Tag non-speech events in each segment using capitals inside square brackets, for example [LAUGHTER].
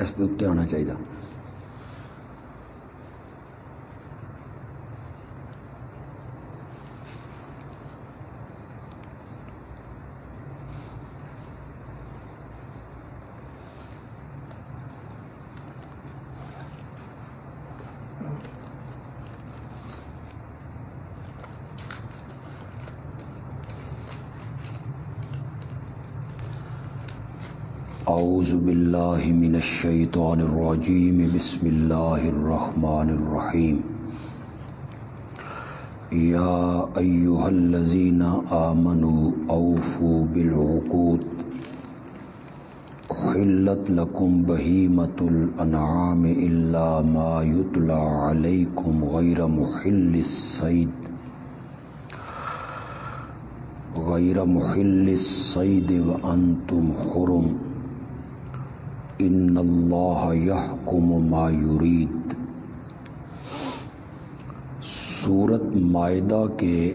اس کے ہونا چاہیے اعوذ باللہ من الشیطان الرجیم بسم اللہ الرحمن الرحیم یا ایوہ الذین آمنوا اوفوا بالعقود. حلت لکم بہیمت الانعام الا ما یتلا علیکم غیر محل السید غیر محل السید وانتم حرم. ان اللہ یحکم ما یرید سورت معدہ کے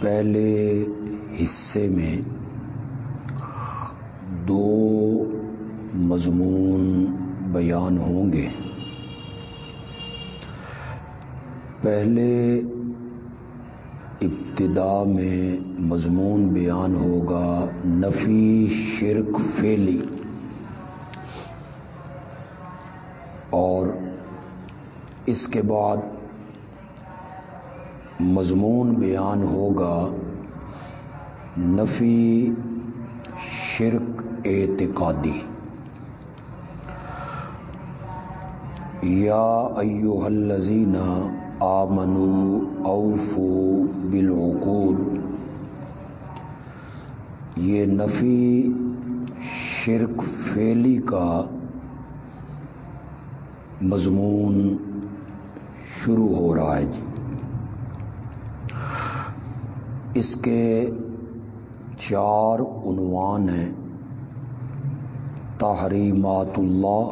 پہلے حصے میں دو مضمون بیان ہوں گے۔ پہلے ابتدا میں مضمون بیان ہوگا، نفی، شرک فیلی اور اس کے بعد مضمون بیان ہوگا، نفی، شرک، اعتقادی۔ یا ایوہ الذین آمنوا اوفو بالعقود۔ یہ نفی شرک فیلی کا مضمون شروع ہو رہا ہے جی۔ اس کے چار عنوان ہیں۔ تحریمات اللہ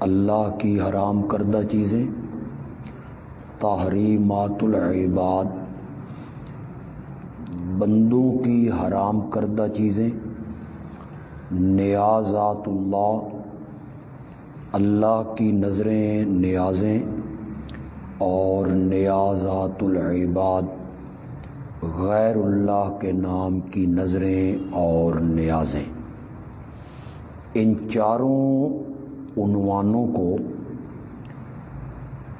اللہ کی حرام کردہ چیزیں۔ تحریمات العباد، بندوں کی حرام کردہ چیزیں، نیازات اللہ اللہ کی نظریں، نیازیں، اور نیازات العباد، غیر اللہ کے نام کی نظریں اور نیازیں۔ ان چاروں عنوانوں کو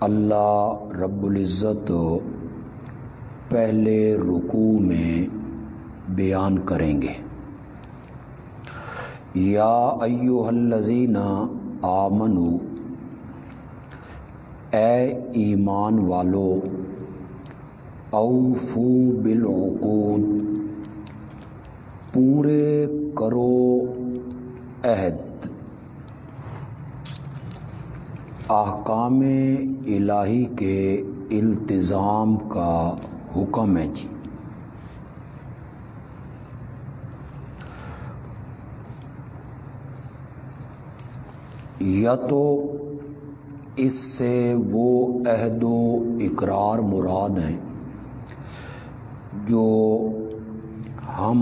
اللہ رب العزت پہلے رکوع میں بیان کریں گے۔ یا ایو الذین آمنو، اے ایمان والو، اوفو بالعقود، پورے کرو عہد۔ احکام الہی کے التزام کا حکم ہے جی۔ یا تو اس سے وہ عہد و اقرار مراد ہیں جو ہم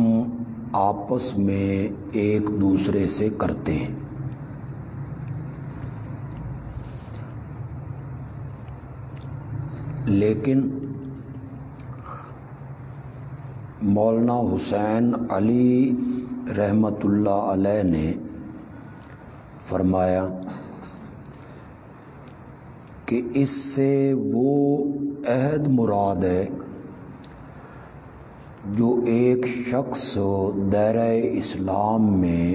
آپس میں ایک دوسرے سے کرتے ہیں۔ لیکن مولانا حسین علی رحمت اللہ علیہ نے فرمایا کہ اس سے وہ عہد مراد ہے جو ایک شخص دائرہ اسلام میں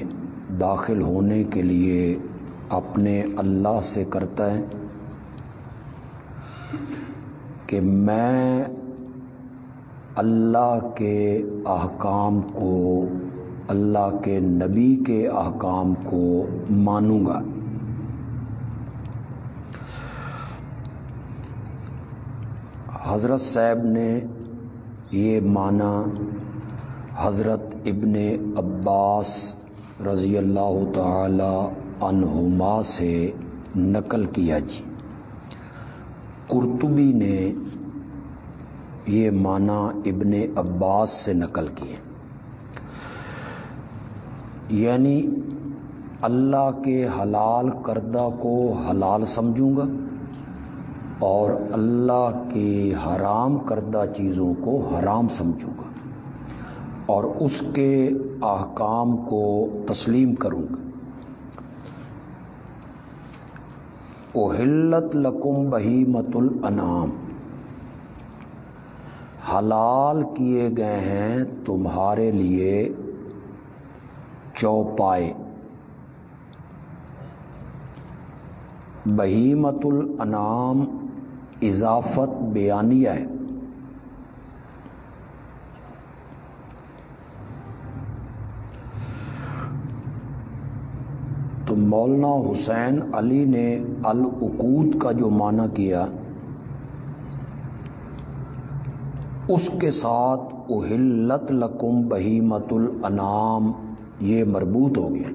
داخل ہونے کے لیے اپنے اللہ سے کرتا ہے۔ کہ میں اللہ کے احکام کو، اللہ کے نبی کے احکام کو مانوں گا۔ حضرت صاحب نے یہ مانا، حضرت ابن عباس رضی اللہ تعالی عنہما سے نقل کیا جی۔ قرطبی نے یہ مانا ابن عباس سے نقل کیے یعنی اللہ کے حلال کردہ کو حلال سمجھوں گا اور اللہ کی حرام کردہ چیزوں کو حرام سمجھوں گا اور اس کے احکام کو تسلیم کروں گا۔ اوہلت لکم بہی مت حلال کیے گئے ہیں تمہارے لیے چوپائے۔ بہیمت الانام اضافت بیانیہ ہے۔ تو مولانا حسین علی نے العقود کا جو معنی کیا، اس کے ساتھ اہلت لکم بہیمت الانام یہ مربوط ہو گیا۔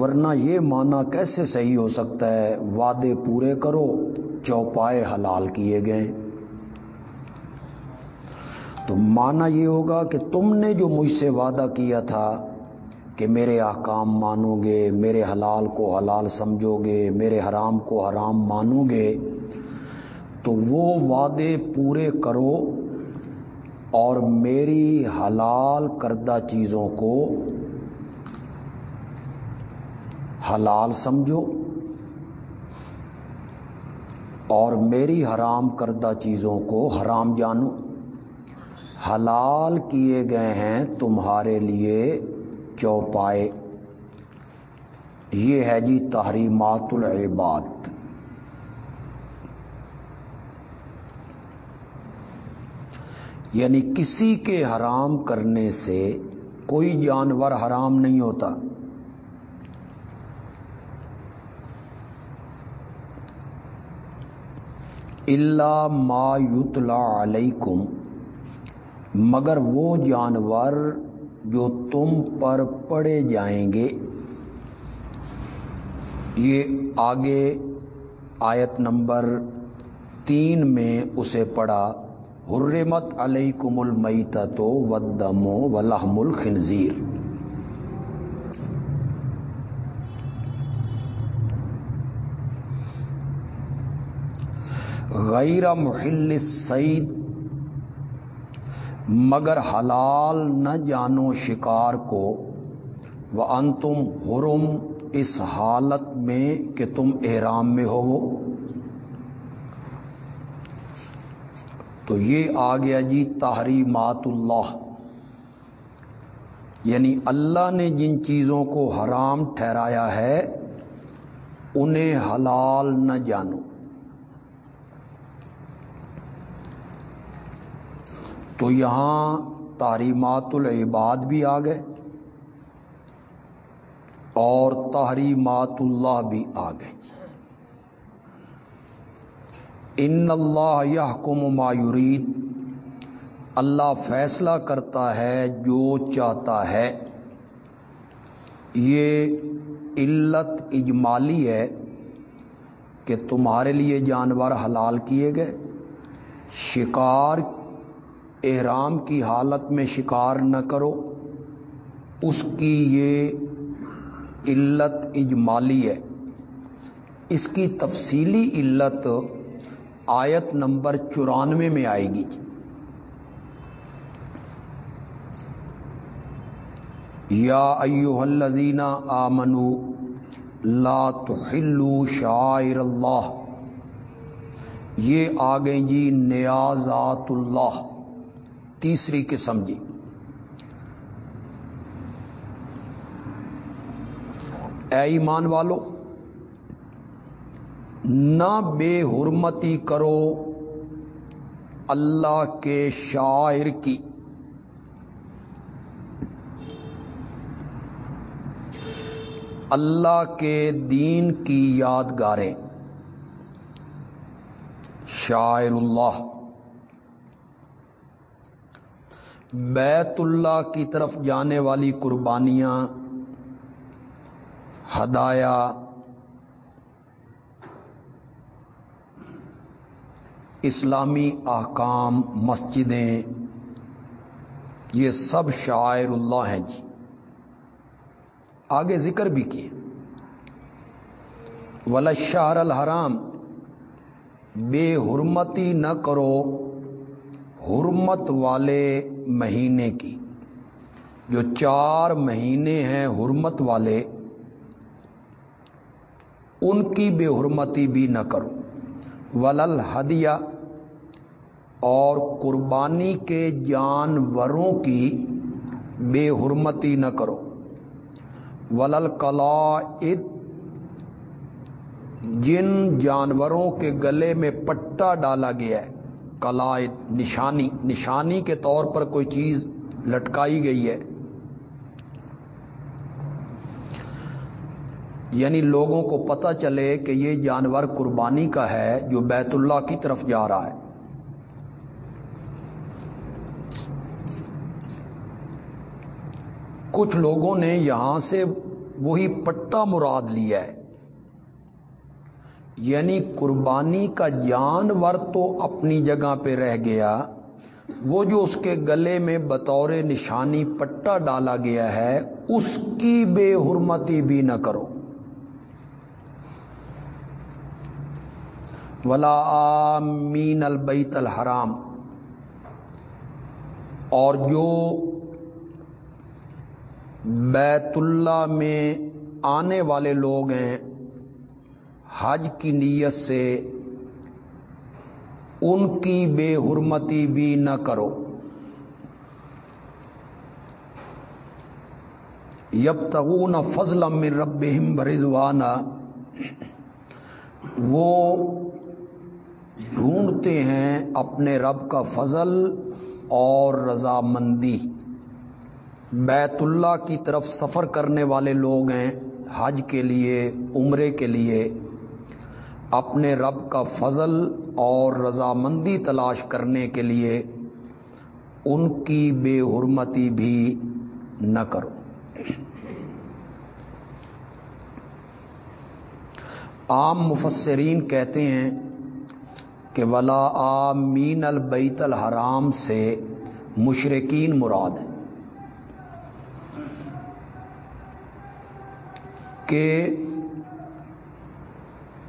ورنہ یہ معنی کیسے صحیح ہو سکتا ہے؟ وعدے پورے کرو، چوپائے حلال کیے گئے۔ تو معنی یہ ہوگا کہ تم نے جو مجھ سے وعدہ کیا تھا کہ میرے احکام مانو گے میرے حلال کو حلال سمجھو گے میرے حرام کو حرام مانو گے تو وہ وعدے پورے کرو اور میری حلال کردہ چیزوں کو حلال سمجھو اور میری حرام کردہ چیزوں کو حرام جانو۔ حلال کیے گئے ہیں تمہارے لیے چوپائے۔ یہ ہے جی تحریمات العباد۔ یعنی کسی کے حرام کرنے سے کوئی جانور حرام نہیں ہوتا۔ اللہ ما یتلا علیکم، مگر وہ جانور جو تم پر پڑے جائیں گے۔ یہ آگے آیت نمبر تین میں اسے پڑھا، حرمت علیکم المیتت والدم ولحم الخنزیر۔ غیر محل سعید مگر حلال نہ جانو شکار کو وہ ان تم حرم، اس حالت میں کہ تم احرام میں ہو تو یہ آ گیا جی تحریمات اللہ۔ یعنی اللہ نے جن چیزوں کو حرام ٹھہرایا ہے، انہیں حلال نہ جانو۔ تو یہاں تحریمات العباد بھی آ گئے اور تحریمات اللہ بھی آ گئے۔ ان اللہ یحکم ما یرید۔ اللہ فیصلہ کرتا ہے جو چاہتا ہے۔ یہ علت اجمالی ہے کہ تمہارے لیے جانور حلال کیے گئے، شکار احرام کی حالت میں شکار نہ کرو۔ اس کی یہ علت اجمالی ہے۔ اس کی تفصیلی علت آیت نمبر چورانوے میں آئے گی۔ یا ایوہ الذین آمنو، لا تحلو شاعر اللہ۔ یہ آ گئی جی نیازات اللہ۔ تیسری قسم جی۔ اے ایمان والو، نہ بے حرمتی کرو اللہ کے شاعر کی۔ اللہ کے دین کی یادگاریں۔ شاعر اللہ۔ بیت اللہ کی طرف جانے والی قربانیاں ہدایا اسلامی احکام، مسجدیں، یہ سب شاعر اللہ ہیں جی۔ آگے ذکر بھی کیے۔ ولشار الحرام، بے حرمتی نہ کرو، حرمت والے مہینے کی۔ جو چار مہینے ہیں حرمت والے، ان کی بے حرمتی بھی نہ کرو۔ ولل ہدیہ، اور قربانی کے جانوروں کی بے حرمتی نہ کرو۔ ولل قلائد، جن جانوروں کے گلے میں پٹا ڈالا گیا ہے۔ قلائد، نشانی نشانی کے طور پر کوئی چیز لٹکائی گئی ہے۔ یعنی لوگوں کو پتہ چلے کہ یہ جانور قربانی کا ہے جو بیت اللہ کی طرف جا رہا ہے۔ کچھ لوگوں نے یہاں سے وہی پٹا مراد لیا ہے۔ یعنی قربانی کا جانور تو اپنی جگہ پہ رہ گیا۔ وہ جو اس کے گلے میں بطور نشانی پٹا ڈالا گیا ہے، اس کی بے حرمتی بھی نہ کرو۔ ولا آمین البیت الحرام۔ اور جو بیت اللہ میں آنے والے لوگ ہیں حج کی نیت سے ان کی بے حرمتی بھی نہ کرو۔ یب تغون فضل من رب برضوانہ وہ ڈھونڈتے ہیں اپنے رب کا فضل اور رضامندی۔ بیت اللہ کی طرف سفر کرنے والے لوگ ہیں، حج کے لیے، عمرے کے لیے۔ اپنے رب کا فضل اور رضامندی تلاش کرنے کے لیے ان کی بے حرمتی بھی نہ کرو۔ عام مفسرین کہتے ہیں کہ ولا آمین البیت الحرام سے مشرقین مراد ہے کہ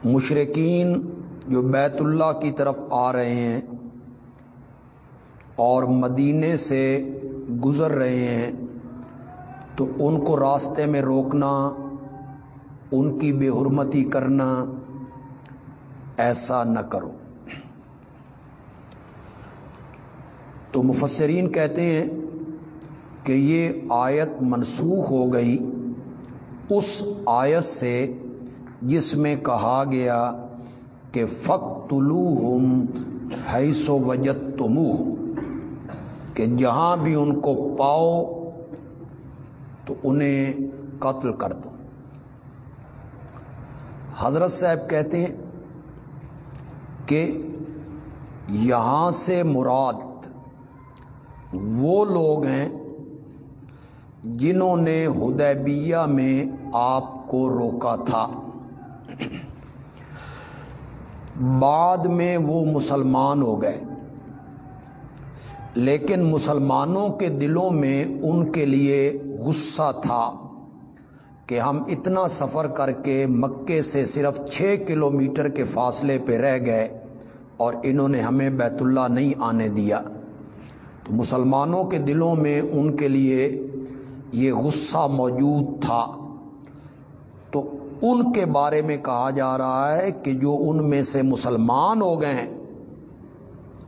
مشرقین جو بیت اللہ کی طرف آ رہے ہیں اور مدینے سے گزر رہے ہیں، تو ان کو راستے میں روکنا، ان کی بے حرمتی کرنا ایسا نہ کرو۔ تو مفسرین کہتے ہیں کہ یہ آیت منسوخ ہو گئی، اس آیت سے جس میں کہا گیا کہ فق ہم حیث و وجت تمو کہ جہاں بھی ان کو پاؤ تو انہیں قتل کر دو۔ حضرت صاحب کہتے ہیں کہ یہاں سے مراد وہ لوگ ہیں جنہوں نے ہدیبیہ میں آپ کو روکا تھا۔ بعد میں وہ مسلمان ہو گئے۔ لیکن مسلمانوں کے دلوں میں ان کے لیے غصہ تھا کہ ہم اتنا سفر کر کے مکے سے صرف چھ کلومیٹر کے فاصلے پہ رہ گئے اور انہوں نے ہمیں بیت اللہ نہیں آنے دیا۔ تو مسلمانوں کے دلوں میں ان کے لیے یہ غصہ موجود تھا۔ ان کے بارے میں کہا جا رہا ہے کہ جو ان میں سے مسلمان ہو گئے ہیں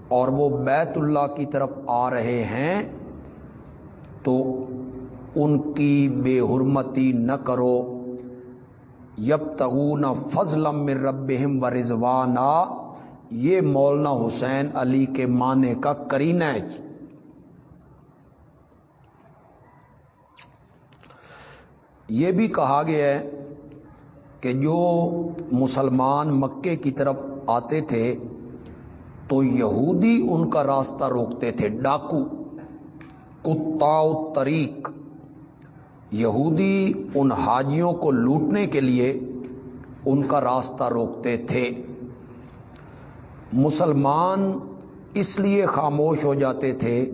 اور وہ بیت اللہ کی طرف آ رہے ہیں، تو ان کی بے حرمتی نہ کرو۔ یب تغون فضلم رب و رضوانہ یہ مولانا حسین علی کے معنی کا کرینہ ہے جی۔ یہ بھی کہا گیا ہے کہ جو مسلمان مکے کی طرف آتے تھے تو یہودی ان کا راستہ روکتے تھے۔ ڈاکو، کتا طریق۔ یہودی ان حاجیوں کو لوٹنے کے لیے ان کا راستہ روکتے تھے۔ مسلمان اس لیے خاموش ہو جاتے تھے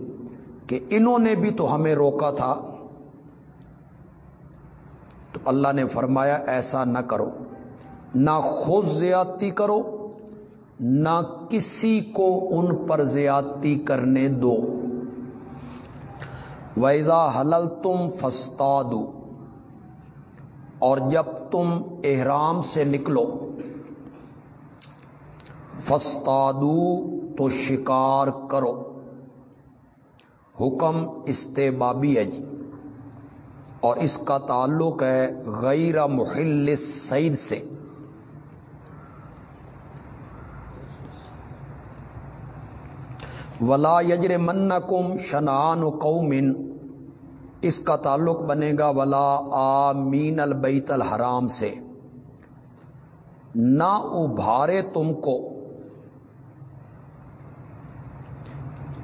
کہ انہوں نے بھی تو ہمیں روکا تھا۔ تو اللہ نے فرمایا ایسا نہ کرو۔ نہ خود زیادتی کرو، نہ کسی کو ان پر زیادتی کرنے دو۔ ویزا حلل تم فستا دو اور جب تم احرام سے نکلو فستادو تو شکار کرو۔ حکم استبابی ہے جی۔ اور اس کا تعلق ہے غیر محل سعید سے۔ ولا یجر من کم شنان قومن اس کا تعلق بنے گا ولا آمین البیت الحرام سے۔ نہ ابھارے تم کو۔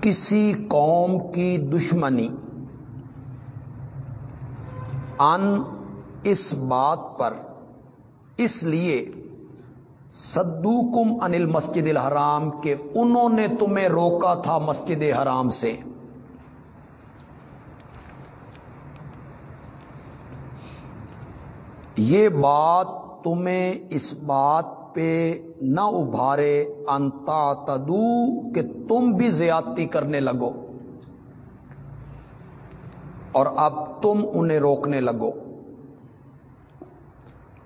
کسی قوم کی دشمنی۔ ان اس بات پر، اس لیے سدو کم انل مسجد الحرام کہ انہوں نے تمہیں روکا تھا مسجد حرام سے۔ یہ بات تمہیں اس بات پہ نہ ابھارے انتا تدو کہ تم بھی زیادتی کرنے لگو۔ اور اب تم انہیں روکنے لگو۔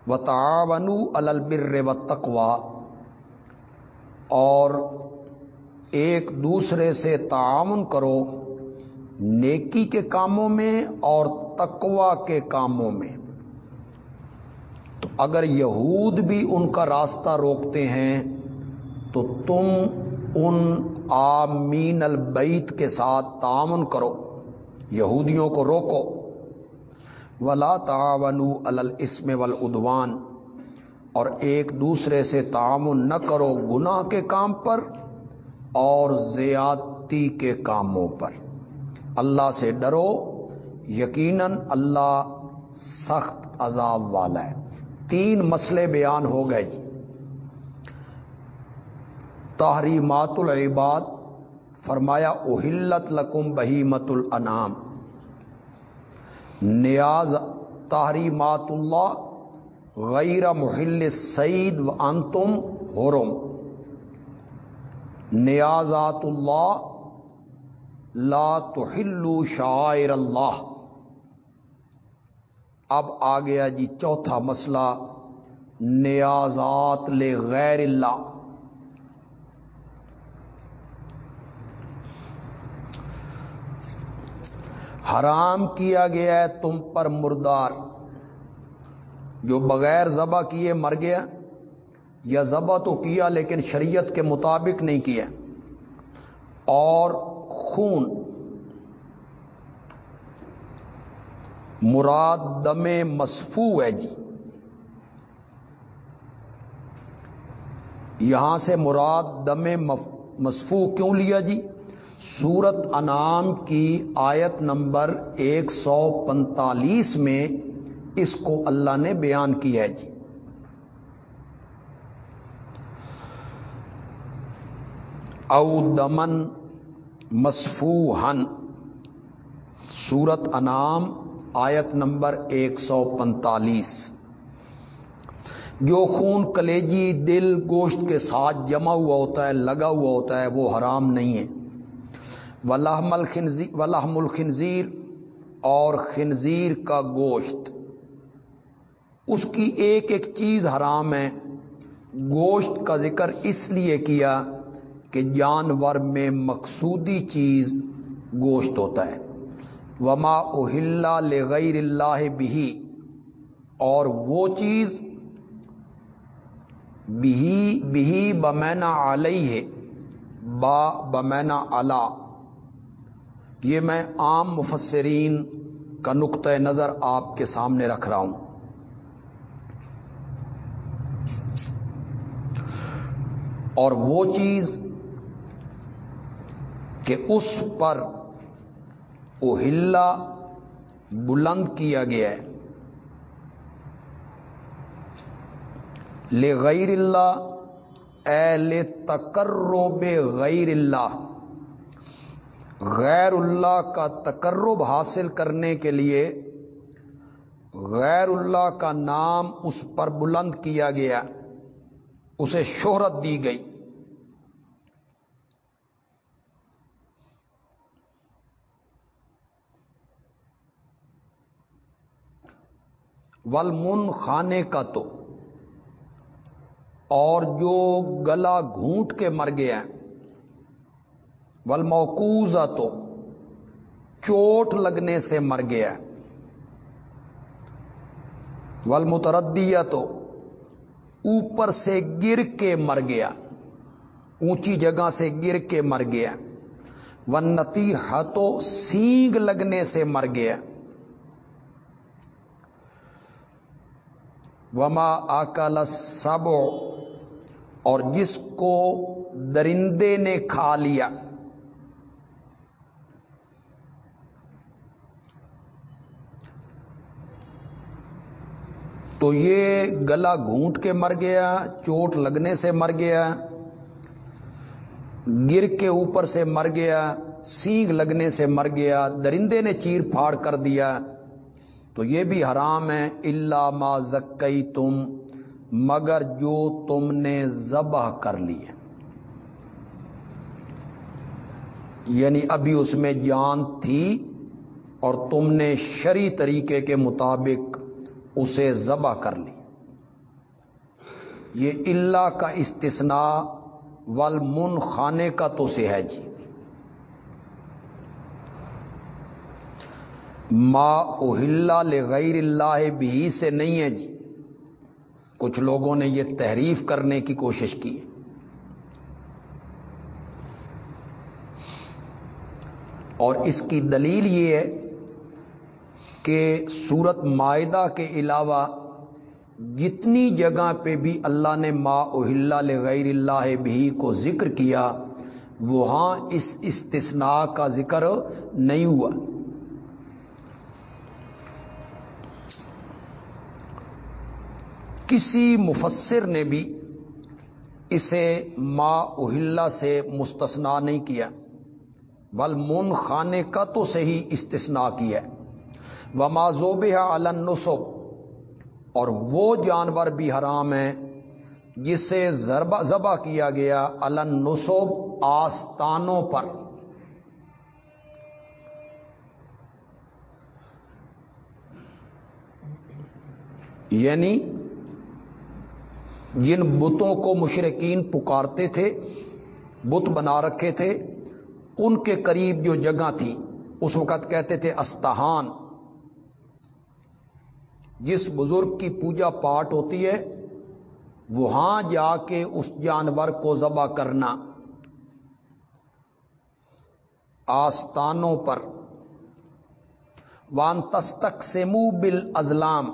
و تعاون البر و تقوا اور ایک دوسرے سے تعاون کرو، نیکی کے کاموں میں اور تقوا کے کاموں میں۔ تو اگر یہود بھی ان کا راستہ روکتے ہیں، تو تم ان آمین البیت کے ساتھ تعاون کرو۔ یہودیوں کو روکو۔ ولا تعاون الاسم ولادوان اور ایک دوسرے سے تعاون نہ کرو گناہ کے کام پر اور زیادتی کے کاموں پر۔ اللہ سے ڈرو۔ یقیناً اللہ سخت عذاب والا ہے۔ تین مسئلے بیان ہو گئے جی۔ تحریمات العباد فرمایا، اہلت لکم بہیمت الانام نیاز تحریمات اللہ غیر محل سعید و انتم حرم۔ نیازات اللہ لا تحلو شاعر اللہ۔ اب آ گیا جی چوتھا مسئلہ، نیازات لے غیر اللہ۔ حرام کیا گیا ہے تم پر مردار۔ جو بغیر ذبح کیے مر گیا، یا ذبح تو کیا لیکن شریعت کے مطابق نہیں کیا۔ اور خون۔ مراد دم مصفو ہے جی۔ یہاں سے مراد دم مصفو کیوں لیا جی؟ سورت انعام کی آیت نمبر ایک سو پنتالیس میں اس کو اللہ نے بیان کیا ہے جی۔ او دمن مصفو ہن سورت انعام آیت نمبر ایک سو پنتالیس۔ جو خون کلیجی دل گوشت کے ساتھ جمع ہوا ہوتا ہے، لگا ہوا ہوتا ہے، وہ حرام نہیں ہے۔ ولحم الخنزیر ولحم الخنزیر اور خنزیر کا گوشت۔ اس کی ایک ایک چیز حرام ہے۔ گوشت کا ذکر اس لیے کیا کہ جانور میں مقصودی چیز گوشت ہوتا ہے۔ وما اہل لغیر اللہ بھی اور وہ چیز بھی بھی بمینا علیہ ہے با بمینا علا یہ میں عام مفسرین کا نقطۂ نظر آپ کے سامنے رکھ رہا ہوں۔ اور وہ چیز کہ اس پر اوہلا بلند کیا گیا ہے۔ لے غیر اللہ اے لے تقرب غیر اللہ۔ غیر اللہ کا تقرب حاصل کرنے کے لیے غیر اللہ کا نام اس پر بلند کیا گیا، اسے شہرت دی گئی۔ ولمن خانے کا تو، اور جو گلا گھونٹ کے مر گیا۔ ولموکوزا تو چوٹ لگنے سے مر گیا ولمتردیا تو اوپر سے گر کے مر گیا۔ اونچی جگہ سے گر کے مر گیا۔ ونتی ہاتھوں سینگ لگنے سے مر گیا۔ وما آکل سب اور جس کو درندے نے کھا لیا۔ تو یہ گلا گھونٹ کے مر گیا، چوٹ لگنے سے مر گیا، گر کے اوپر سے مر گیا، سینگ لگنے سے مر گیا، درندے نے چیر پھاڑ کر دیا۔ تو یہ بھی حرام ہے۔ اللہ ما زکئی تم مگر جو تم نے ذبح کر لی یعنی ابھی اس میں جان تھی اور تم نے شری طریقے کے مطابق اسے ذبح کر لی۔ یہ اللہ کا استثناء والمن خانے کا تو سے ہے جی۔ ما اوہلا لغیر اللہ بھی سے نہیں ہے جی۔ کچھ لوگوں نے یہ تحریف کرنے کی کوشش کی۔ اور اس کی دلیل یہ ہے کہ سورت معاہدہ کے علاوہ جتنی جگہ پہ بھی اللہ نے ما اہل غیر اللہ بھی کو ذکر کیا، وہاں اس استثناء کا ذکر نہیں ہوا۔ کسی مفسر نے بھی اسے ما اہل سے مستثنا نہیں کیا، بل من خانے کا تو صحیح استثناء کیا۔ و معذوب النسب اور وہ جانور بھی حرام ہے جسے ذبح کیا گیا النسب آستانوں پر۔ یعنی جن بتوں کو مشرقین پکارتے تھے، بت بنا رکھے تھے، ان کے قریب جو جگہ تھی، اس وقت کہتے تھے استہان جس بزرگ کی پوجا پاٹ ہوتی ہے وہاں جا کے اس جانور کو ذبح کرنا۔ آستانوں پر۔ وان تستک سے بل ازلام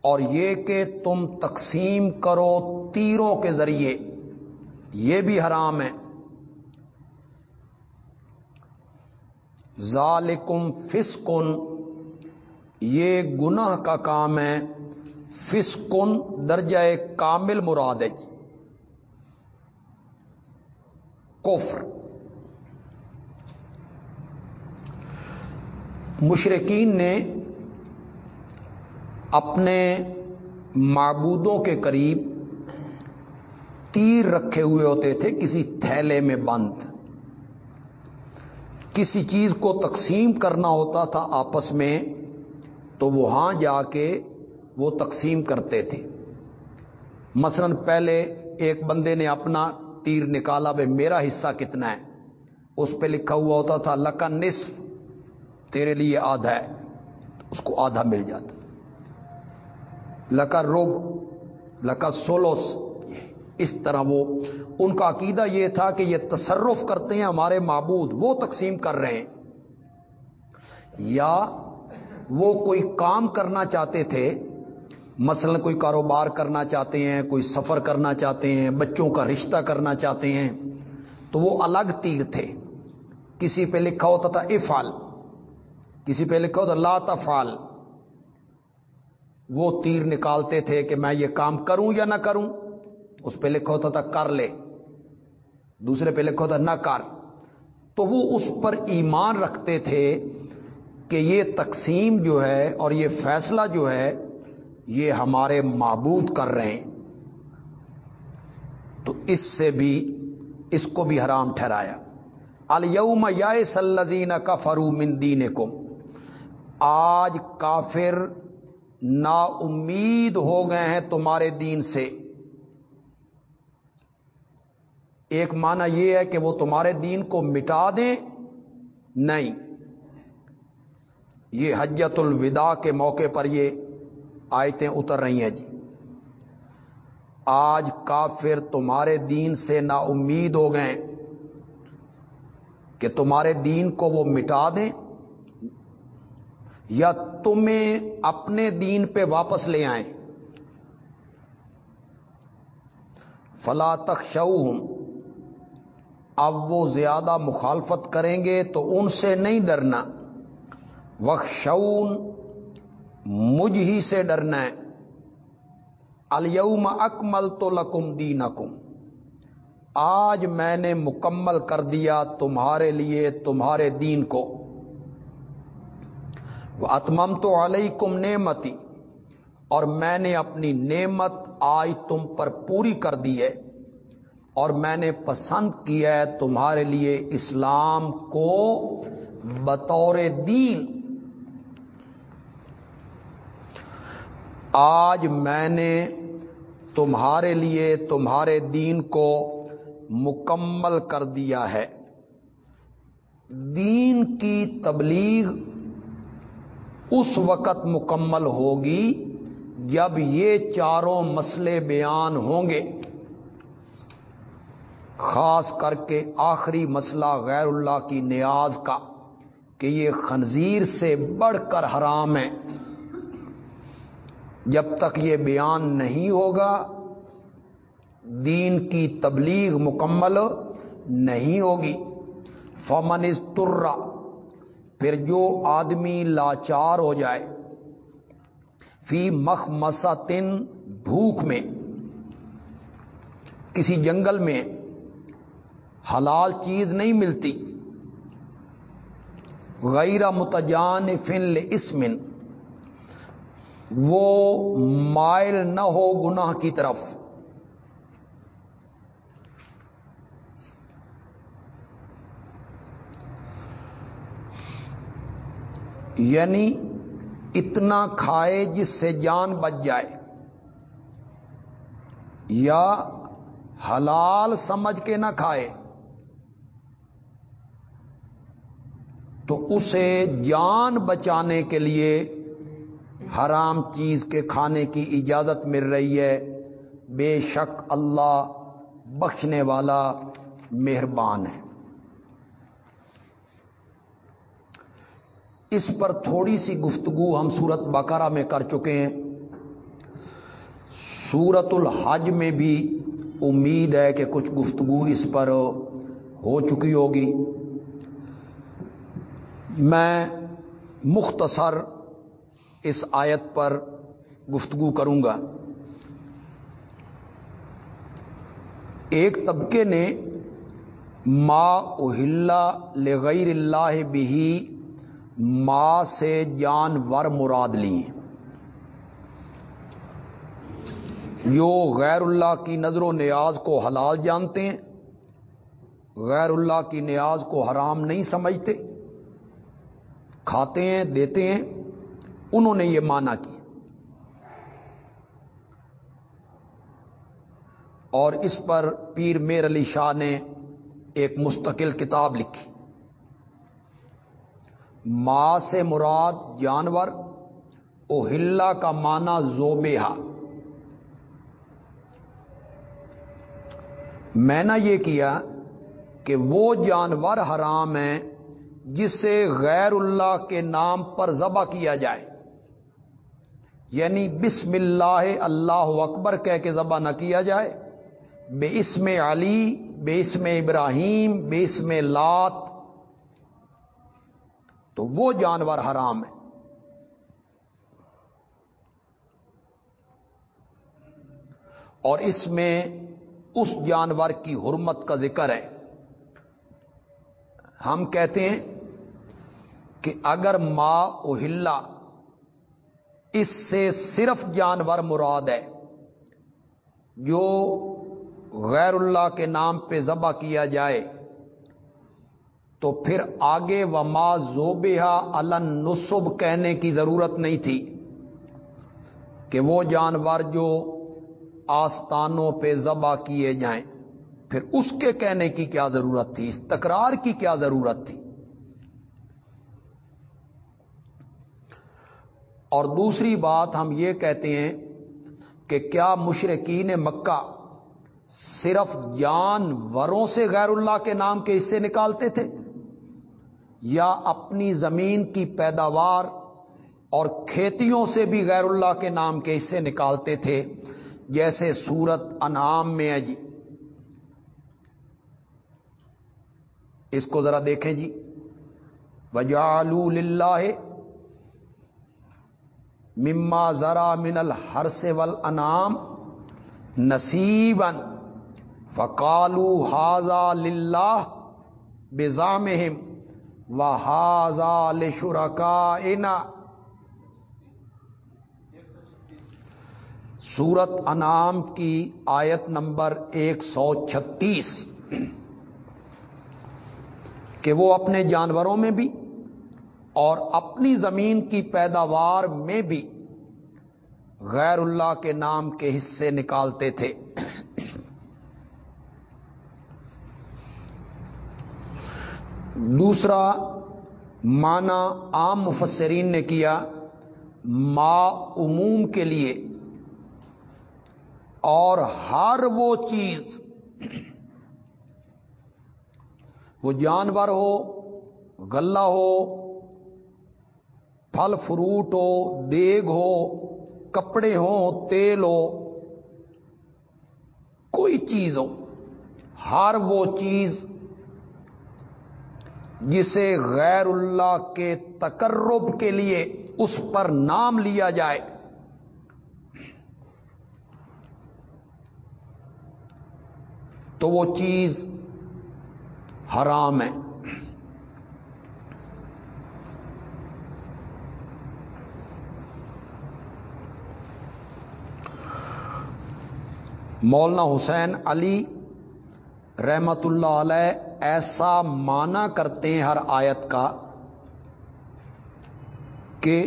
اور یہ کہ تم تقسیم کرو تیروں کے ذریعے۔ یہ بھی حرام ہے۔ ظالکم فسکن یہ گناہ کا کام ہے فسکن درجہ کامل مراد ہے جی۔ کفر۔ مشرقین نے اپنے معبودوں کے قریب تیر رکھے ہوئے ہوتے تھے، کسی تھیلے میں بند۔ کسی چیز کو تقسیم کرنا ہوتا تھا آپس میں۔ تو وہاں جا کے وہ تقسیم کرتے تھے۔ مثلا پہلے ایک بندے نے اپنا تیر نکالا بھائی میرا حصہ کتنا ہے؟ اس پہ لکھا ہوا ہوتا تھا، لکا نصف تیرے لیے آدھا ہے۔ اس کو آدھا مل جاتا۔ لکا روب لکا سولوس، اس طرح وہ۔ ان کا عقیدہ یہ تھا کہ یہ تصرف کرتے ہیں ہمارے معبود، وہ تقسیم کر رہے ہیں۔ یا وہ کوئی کام کرنا چاہتے تھے، مثلا کوئی کاروبار کرنا چاہتے ہیں، کوئی سفر کرنا چاہتے ہیں، بچوں کا رشتہ کرنا چاہتے ہیں، تو وہ الگ تیر تھے۔ کسی پہ لکھا ہوتا تھا افال کسی پہ لکھا ہوتا لا تفال وہ تیر نکالتے تھے کہ میں یہ کام کروں یا نہ کروں۔ اس پہ لکھا ہوتا تھا کر لے، دوسرے پہ لکھا ہوتا نہ کر۔ تو وہ اس پر ایمان رکھتے تھے کہ یہ تقسیم جو ہے اور یہ فیصلہ جو ہے، یہ ہمارے معبود کر رہے ہیں۔ تو اس سے بھی، اس کو بھی حرام ٹھہرایا۔ الوم یا سلزین کا فرو مندین آج کافر نا امید ہو گئے ہیں تمہارے دین سے۔ ایک معنی یہ ہے کہ وہ تمہارے دین کو مٹا دیں۔ نہیں۔ یہ حجت الوداع کے موقع پر یہ آیتیں اتر رہی ہیں جی۔ آج کافر تمہارے دین سے نا امید ہو گئے کہ تمہارے دین کو وہ مٹا دیں یا تمہیں اپنے دین پہ واپس لے آئیں۔ فلا تک ہوں اب وہ زیادہ مخالفت کریں گے تو ان سے نہیں ڈرنا۔ وخشون، مجھ ہی سے ڈرنا ہے۔ الوم اکمل تو لکم دین آج میں نے مکمل کر دیا تمہارے لیے تمہارے دین کو۔ اتمم تو علیہ کم نعمتی اور میں نے اپنی نعمت آج تم پر پوری کر دی ہے۔ اور میں نے پسند کیا ہے تمہارے لیے اسلام کو بطور دین۔ آج میں نے تمہارے لیے تمہارے دین کو مکمل کر دیا ہے۔ دین کی تبلیغ اس وقت مکمل ہوگی جب یہ چاروں مسئلے بیان ہوں گے۔ خاص کر کے آخری مسئلہ غیر اللہ کی نیاز کا کہ یہ خنزیر سے بڑھ کر حرام ہے۔ جب تک یہ بیان نہیں ہوگا، دین کی تبلیغ مکمل نہیں ہوگی۔ فمن استرا پھر جو آدمی لاچار ہو جائے فی مخ مساتن بھوک میں، کسی جنگل میں حلال چیز نہیں ملتی۔ غیر متجان فن اسمن وہ مائل نہ ہو گناہ کی طرف۔ یعنی اتنا کھائے جس سے جان بچ جائے۔ یا حلال سمجھ کے نہ کھائے۔ تو اسے جان بچانے کے لیے حرام چیز کے کھانے کی اجازت مل رہی ہے، بے شک اللہ بخشنے والا مہربان ہے۔ اس پر تھوڑی سی گفتگو ہم سورت بقرہ میں کر چکے ہیں۔ سورت الحج میں بھی امید ہے کہ کچھ گفتگو اس پر ہو چکی ہوگی۔ میں مختصر اس آیت پر گفتگو کروں گا۔ ایک طبقے نے ما اہلا لغیر اللہ بھی ماں سے جانور مراد لی۔ جو غیر اللہ کی نظر و نیاز کو حلال جانتے ہیں، غیر اللہ کی نیاز کو حرام نہیں سمجھتے، کھاتے ہیں، دیتے ہیں۔ انہوں نے یہ مانا کی اور اس پر پیر میر علی شاہ نے ایک مستقل کتاب لکھی۔ ماں سے مراد جانور اوہلا کا مانا زوبیہ میں نے یہ کیا کہ وہ جانور حرام ہیں جسے غیر اللہ کے نام پر ذبح کیا جائے۔ یعنی بسم اللہ اللہ اکبر کہہ کے ذبح نہ کیا جائے۔ بے اسم علی، بے اسم ابراہیم، بے اسم لات۔ تو وہ جانور حرام ہے۔ اور اس میں اس جانور کی حرمت کا ذکر ہے۔ ہم کہتے ہیں کہ اگر ما اہلا اس سے صرف جانور مراد ہے۔ جو غیر اللہ کے نام پہ ذبح کیا جائے، تو پھر آگے وما زوبہ الن نصب کہنے کی ضرورت نہیں تھی کہ وہ جانور جو آستانوں پہ ذبح کیے جائیں۔ پھر اس کے کہنے کی کیا ضرورت تھی؟ اس تکرار کی کیا ضرورت تھی؟ اور دوسری بات ہم یہ کہتے ہیں کہ کیا مشرقین مکہ صرف جانوروں سے غیر اللہ کے نام کے حصے نکالتے تھے یا اپنی زمین کی پیداوار اور کھیتیوں سے بھی غیر اللہ کے نام کے حصے نکالتے تھے جیسے سورت انعام میں ہے جی؟ اس کو ذرا دیکھیں جی۔ وجالو اللہ مما ذرا من الحر سے ول انعام نصیبن فقالو حاضا للہ بزام و حاضا لشرکا سورت انعام کی آیت نمبر ایک سو چھتیس۔ کہ وہ اپنے جانوروں میں بھی اور اپنی زمین کی پیداوار میں بھی غیر اللہ کے نام کے حصے نکالتے تھے۔ دوسرا، معنی عام مفسرین نے کیا، ما عموم کے لیے، اور ہر وہ چیز وہ جانور ہو، غلہ ہو پھل فروٹ ہو دیگ ہو، کپڑے ہوں، تیل ہو، کوئی چیز ہو، ہر وہ چیز جسے غیر اللہ کے تقرب کے لیے اس پر نام لیا جائے۔ تو وہ چیز حرام ہے۔ مولانا حسین علی رحمت اللہ علیہ ایسا مانا کرتے ہیں ہر آیت کا کہ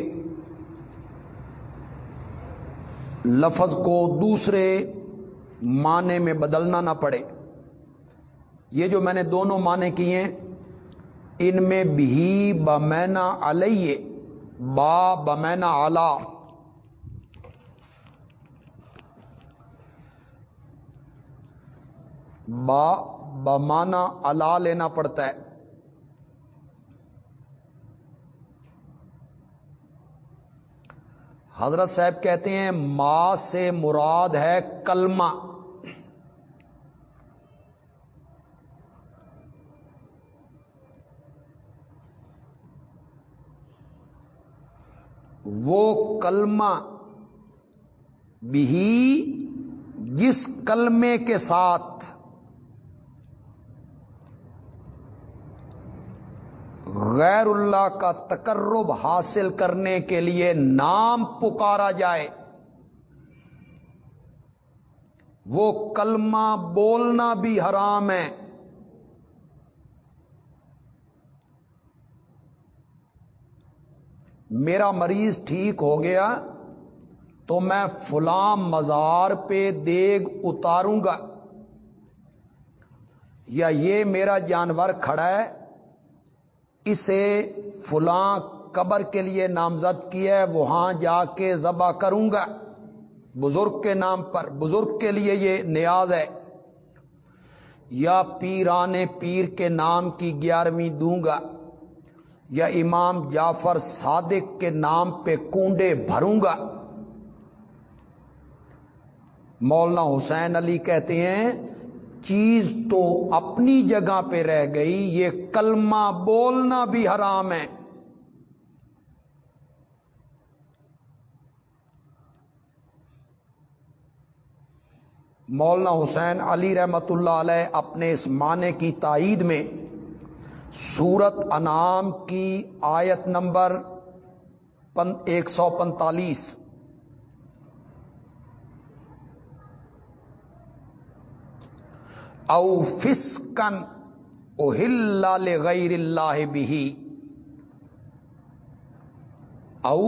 لفظ کو دوسرے معنی میں بدلنا نہ پڑے۔ یہ جو میں نے دونوں معنی کیے ان میں بھی بمینا علیہ، با بمینا آلہ با، بمانا الا لینا پڑتا ہے۔ حضرت صاحب کہتے ہیں ماں سے مراد ہے کلمہ۔ وہ کلمہ بھی جس کلمے کے ساتھ غیر اللہ کا تقرب حاصل کرنے کے لیے نام پکارا جائے۔ وہ کلمہ بولنا بھی حرام ہے۔ میرا مریض ٹھیک ہو گیا تو میں فلاں مزار پہ دیگ اتاروں گا۔ یا یہ میرا جانور کھڑا ہے اسے فلاں قبر کے لیے نامزد کیا ہے، وہاں جا کے ذبح کروں گا۔ بزرگ کے نام پر، بزرگ کے لیے یہ نیاز ہے۔ یا پیران پیر کے نام کی گیارہویں دوں گا، یا امام جعفر صادق کے نام پہ کنڈے بھروں گا۔ مولانا حسین علی کہتے ہیں چیز تو اپنی جگہ پہ رہ گئی، یہ کلمہ بولنا بھی حرام ہے۔ مولانا حسین علی رحمت اللہ علیہ اپنے اس معنی کی تائید میں سورت انعام کی آیت نمبر ایک سو پنتالیس او فسکن اوہل غیر اللہ بھی او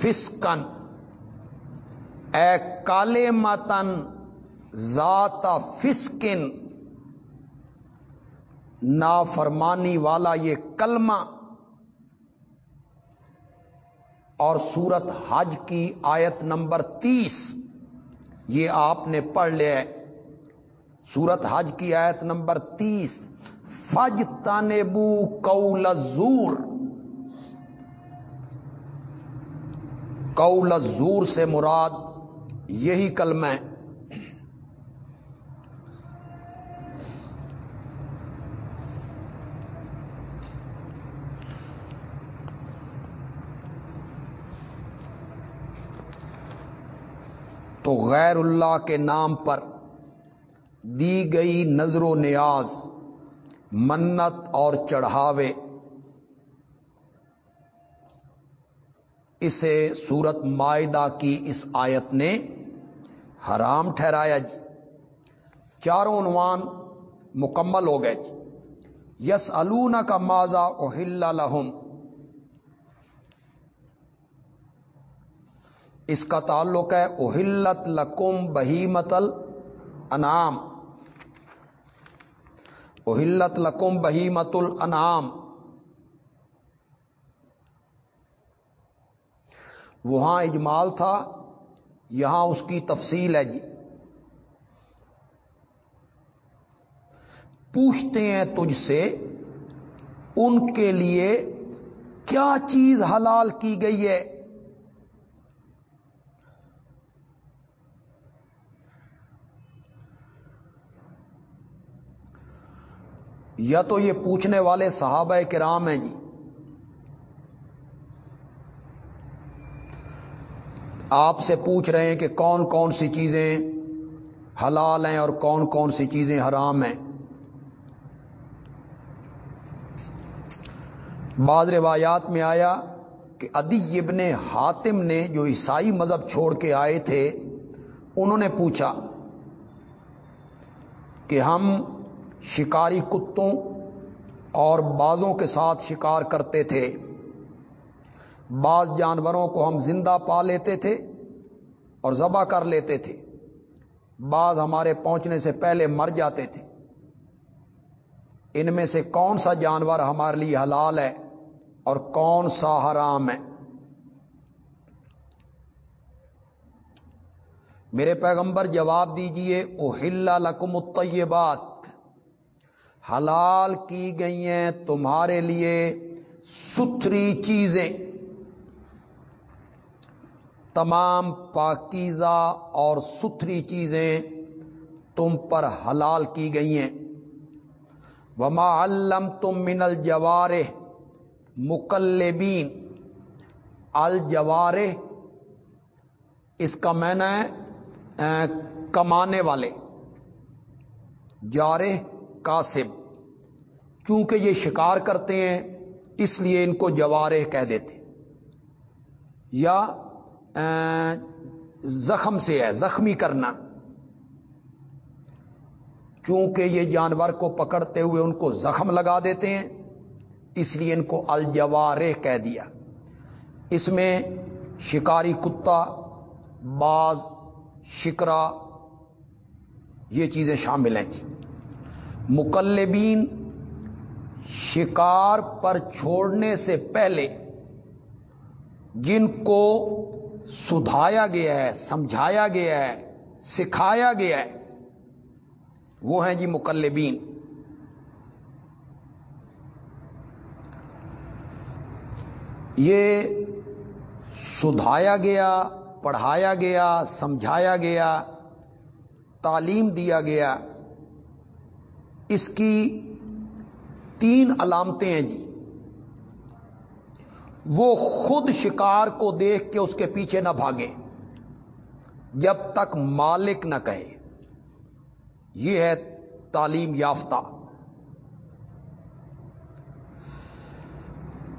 فسکن اے کالے متن ذات فسکن نافرمانی والا یہ کلمہ اور سورت حج کی آیت نمبر تیس، یہ آپ نے پڑھ لیا سورت حج کی آیت نمبر تیس۔ فج تانبو کول زور کول زور سے مراد یہی کلمہ تو غیر اللہ کے نام پر دی گئی نظر و نیاز، منت اور چڑھاوے۔ اسے سورت معدہ کی اس آیت نے حرام ٹھہرایا جی۔ چاروں عنوان مکمل ہو گئے جی۔ یس النا کا ماضا اوہل لہم اس کا تعلق ہے اوہلت لکم بہیمتل انعام اوہلت لکم بہیمت الانعام وہاں اجمال تھا، یہاں اس کی تفصیل ہے جی۔ پوچھتے ہیں تجھ سے، ان کے لیے کیا چیز حلال کی گئی ہے؟ یا تو یہ پوچھنے والے صحابہ کرام ہیں جی۔ آپ سے پوچھ رہے ہیں کہ کون کون سی چیزیں حلال ہیں اور کون کون سی چیزیں حرام ہیں۔ بعض روایات میں آیا کہ ادی ابن حاتم نے جو عیسائی مذہب چھوڑ کے آئے تھے، انہوں نے پوچھا کہ ہم شکاری کتوں اور بازوں کے ساتھ شکار کرتے تھے۔ بعض جانوروں کو ہم زندہ پا لیتے تھے اور ذبح کر لیتے تھے۔ بعض ہمارے پہنچنے سے پہلے مر جاتے تھے۔ ان میں سے کون سا جانور ہمارے لیے حلال ہے اور کون سا حرام ہے؟ میرے پیغمبر جواب دیجیے اوہل لکم الطیبات حلال کی گئی ہیں تمہارے لیے ستھری چیزیں۔ تمام پاکیزہ اور ستھری چیزیں تم پر حلال کی گئی ہیں۔ وما علم تم من الجوار مکلبین الجوار اس کا میں ہے کمانے والے۔ جارے کاسب چونکہ یہ شکار کرتے ہیں، اس لیے ان کو جوارے کہہ دیتے یا زخم سے ہے، زخمی کرنا۔ چونکہ یہ جانور کو پکڑتے ہوئے ان کو زخم لگا دیتے ہیں، اس لیے ان کو الجوارے کہہ دیا۔ اس میں شکاری کتا، باز، شکرا، یہ چیزیں شامل ہیں۔ جی مکلبین شکار پر چھوڑنے سے پہلے جن کو سدھایا گیا ہے، سمجھایا گیا ہے، سکھایا گیا ہے، وہ ہیں جی مکلبین یہ سدھایا گیا، پڑھایا گیا، سمجھایا گیا، تعلیم دیا گیا۔ اس کی تین علامتیں ہیں جی۔ وہ خود شکار کو دیکھ کے اس کے پیچھے نہ بھاگے۔ جب تک مالک نہ کہے۔ یہ ہے تعلیم یافتہ۔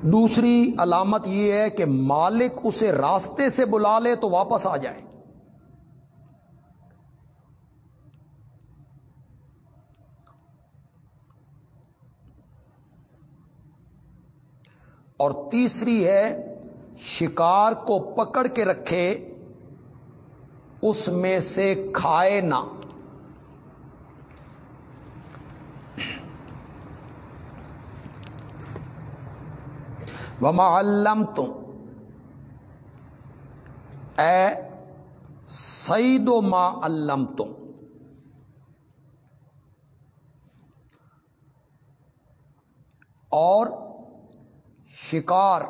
دوسری علامت یہ ہے کہ مالک اسے راستے سے بلا لے تو واپس آ جائے۔ اور تیسری ہے، شکار کو پکڑ کے رکھے، اس میں سے کھائے نہ۔ وما تم اے سعید و ما علم تم اور شکار،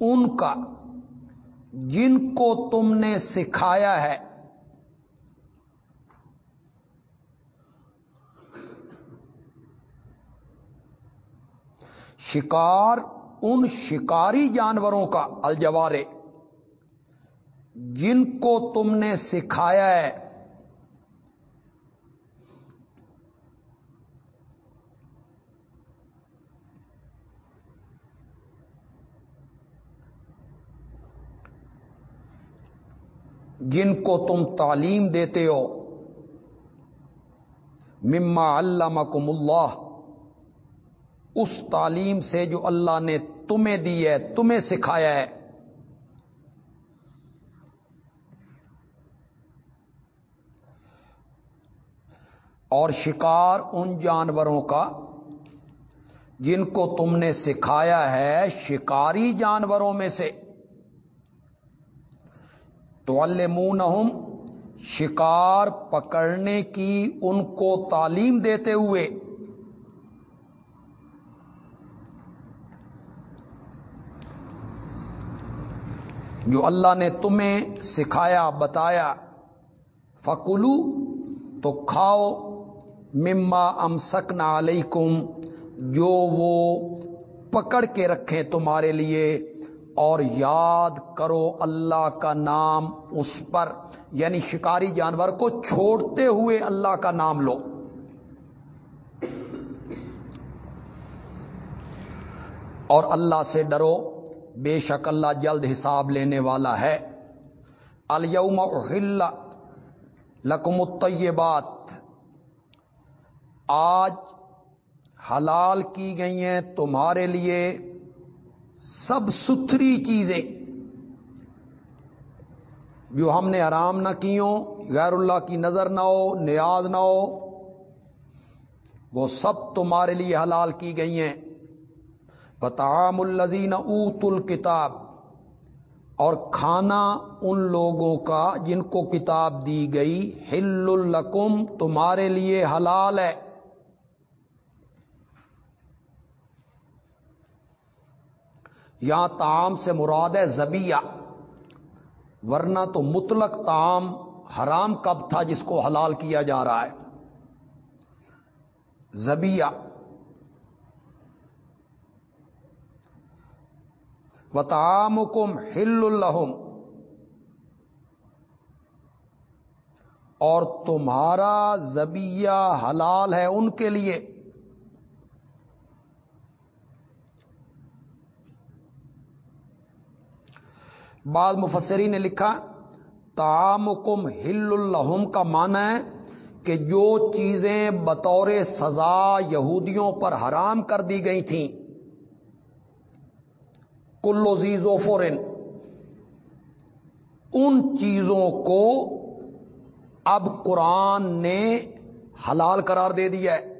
ان کا جن کو تم نے سکھایا ہے۔ شکار ان شکاری جانوروں کا الجوارے جن کو تم نے سکھایا ہے۔ جن کو تم تعلیم دیتے ہو۔ مما علمکم اللہ۔ اس تعلیم سے جو اللہ نے تمہیں دی ہے، تمہیں سکھایا ہے۔ اور شکار ان جانوروں کا جن کو تم نے سکھایا ہے، شکاری جانوروں میں سے۔ تو المون شکار پکڑنے کی ان کو تعلیم دیتے ہوئے۔ جو اللہ نے تمہیں سکھایا، بتایا فکلو تو کھاؤ، مما ام سکنا علیکم جو وہ پکڑ کے رکھیں تمہارے لیے۔ اور یاد کرو اللہ کا نام اس پر یعنی شکاری جانور کو چھوڑتے ہوئے اللہ کا نام لو۔ اور اللہ سے ڈرو، بے شک اللہ جلد حساب لینے والا ہے۔ الوم احل لکم الطیبات۔ آج حلال کی گئی ہیں تمہارے لیے۔ سب ستھری چیزیں جو ہم نے آرام نہ کیوں، غیر اللہ کی نظر نہ ہو، نیاز نہ ہو، وہ سب تمہارے لیے حلال کی گئی ہیں۔ بتام الزین اوت الکتاب اور کھانا ان لوگوں کا جن کو کتاب دی گئی ہل القم تمہارے لیے حلال ہے۔ یہاں تام سے مراد ہے زبیا ورنہ تو مطلق تام حرام کب تھا جس کو حلال کیا جا رہا ہے؟ زبیا وطام کم ہل الحم اور تمہارا زبیہ حلال ہے ان کے لیے۔ بعض مفسری نے لکھا تام کم ہل الحم کا معنی ہے کہ جو چیزیں بطور سزا یہودیوں پر حرام کر دی گئی تھیں۔ کلو زیزو فورن۔ ان چیزوں کو اب قرآن نے حلال قرار دے دیا ہے۔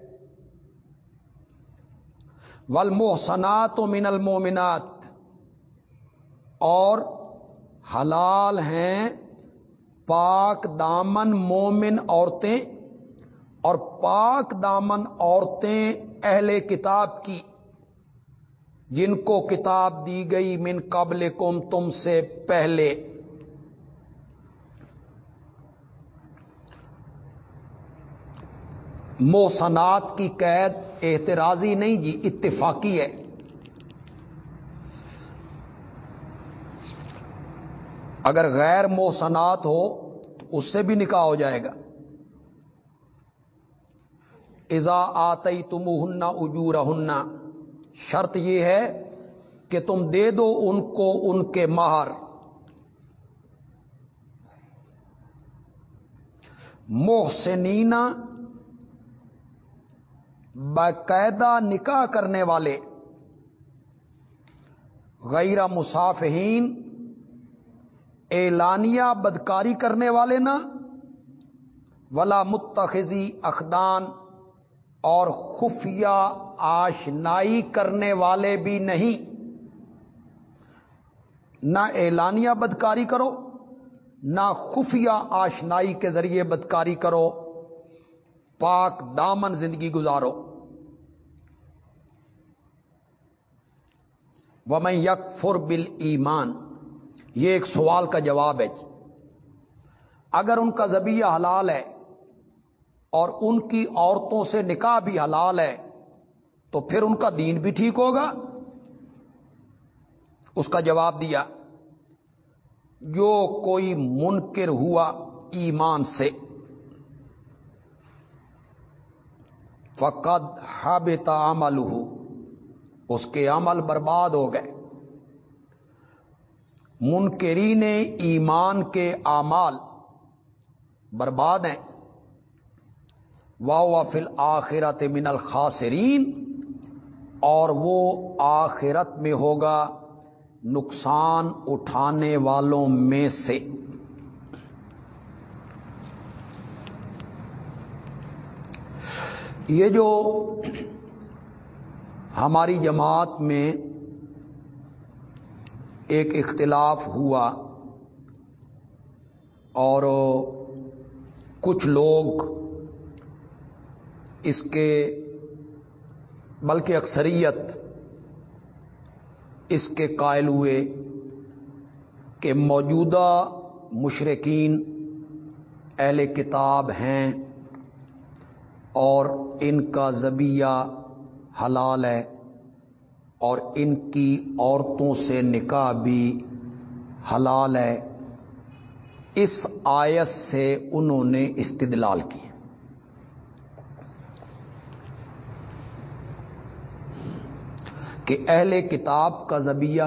ولمحسنات و من المومنات اور حلال ہیں، پاک دامن مومن عورتیں اور پاک دامن عورتیں اہل کتاب کی، جن کو کتاب دی گئی من قبل کم تم سے پہلے۔ موسنات کی قید احتراضی نہیں جی اتفاقی ہے۔ اگر غیر موسنات ہو تو اس سے بھی نکاح ہو جائے گا۔ ازا آتی تم ہننا اجور شرط یہ ہے کہ تم دے دو ان کو ان کے مہر۔ محسنینا باقاعدہ نکاح کرنے والے، غیر مسافہین اعلانیہ بدکاری کرنے والے نا ولا متخذی اخدان اور خفیہ آشنائی کرنے والے بھی نہیں۔ نہ اعلانیہ بدکاری کرو، نہ خفیہ آشنائی کے ذریعے بدکاری کرو، پاک دامن زندگی گزارو۔ وہ میں یک فر بل ایمان یہ ایک سوال کا جواب ہے جی۔ اگر ان کا زبیہ حلال ہے اور ان کی عورتوں سے نکاح بھی حلال ہے، تو پھر ان کا دین بھی ٹھیک ہوگا؟ اس کا جواب دیا، جو کوئی منکر ہوا ایمان سے۔ فقد حابط عمل اس کے عمل برباد ہو گئے۔ منکرین ایمان کے اعمال برباد ہیں۔ واہ فل آخرت من الخاسرین اور وہ آخرت میں ہوگا نقصان اٹھانے والوں میں سے۔ یہ جو ہماری جماعت میں ایک اختلاف ہوا اور کچھ لوگ اس کے بلکہ اکثریت اس کے قائل ہوئے کہ موجودہ مشرقین اہل کتاب ہیں اور ان کا ذبیہ حلال ہے۔ اور ان کی عورتوں سے نکاح بھی حلال ہے۔ اس آیت سے انہوں نے استدلال کی۔ کہ اہل کتاب کا ذبیہ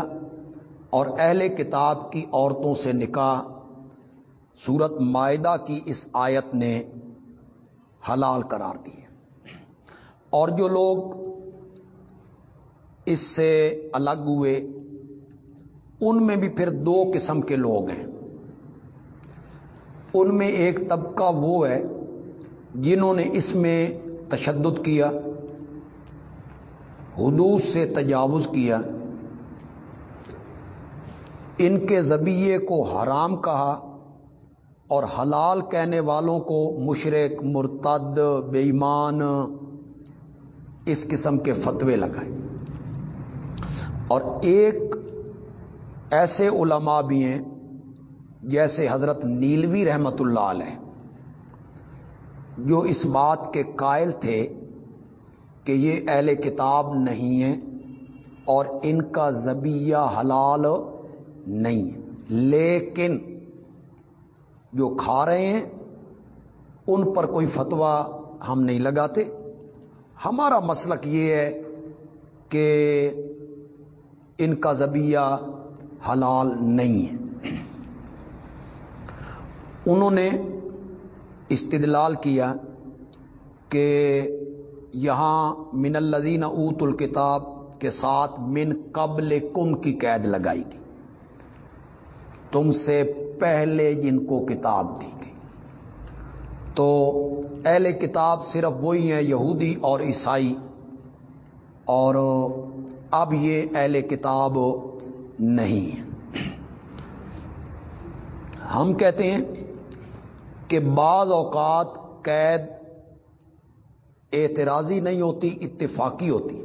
اور اہل کتاب کی عورتوں سے نکاح صورت معدہ کی اس آیت نے حلال قرار دی اور جو لوگ اس سے الگ ہوئے۔ ان میں بھی پھر دو قسم کے لوگ ہیں۔ ان میں ایک طبقہ وہ ہے جنہوں نے اس میں تشدد کیا، حدود سے تجاوز کیا۔ ان کے ذبیے کو حرام کہا اور حلال کہنے والوں کو مشرق مرتد، بے ایمان، اس قسم کے فتوے لگائے۔ اور ایک ایسے علماء بھی ہیں جیسے حضرت نیلوی رحمت اللہ علیہ، جو اس بات کے قائل تھے کہ یہ اہل کتاب نہیں ہے اور ان کا زبیہ حلال نہیں ہے۔ لیکن جو کھا رہے ہیں، ان پر کوئی فتوا ہم نہیں لگاتے۔ ہمارا مسلک یہ ہے کہ ان کا زبیہ حلال نہیں ہے۔ انہوں نے استدلال کیا کہ یہاں من الزین اوت الکتاب کے ساتھ من قبل کم کی قید لگائی گئی۔ تم سے پہلے جن کو کتاب دی گئی۔ تو اہل کتاب صرف وہی ہیں، یہودی اور عیسائی۔ اور اب یہ اہل کتاب نہیں ہم کہتے ہیں کہ بعض اوقات قید اعتراضی نہیں ہوتی، اتفاقی ہوتی۔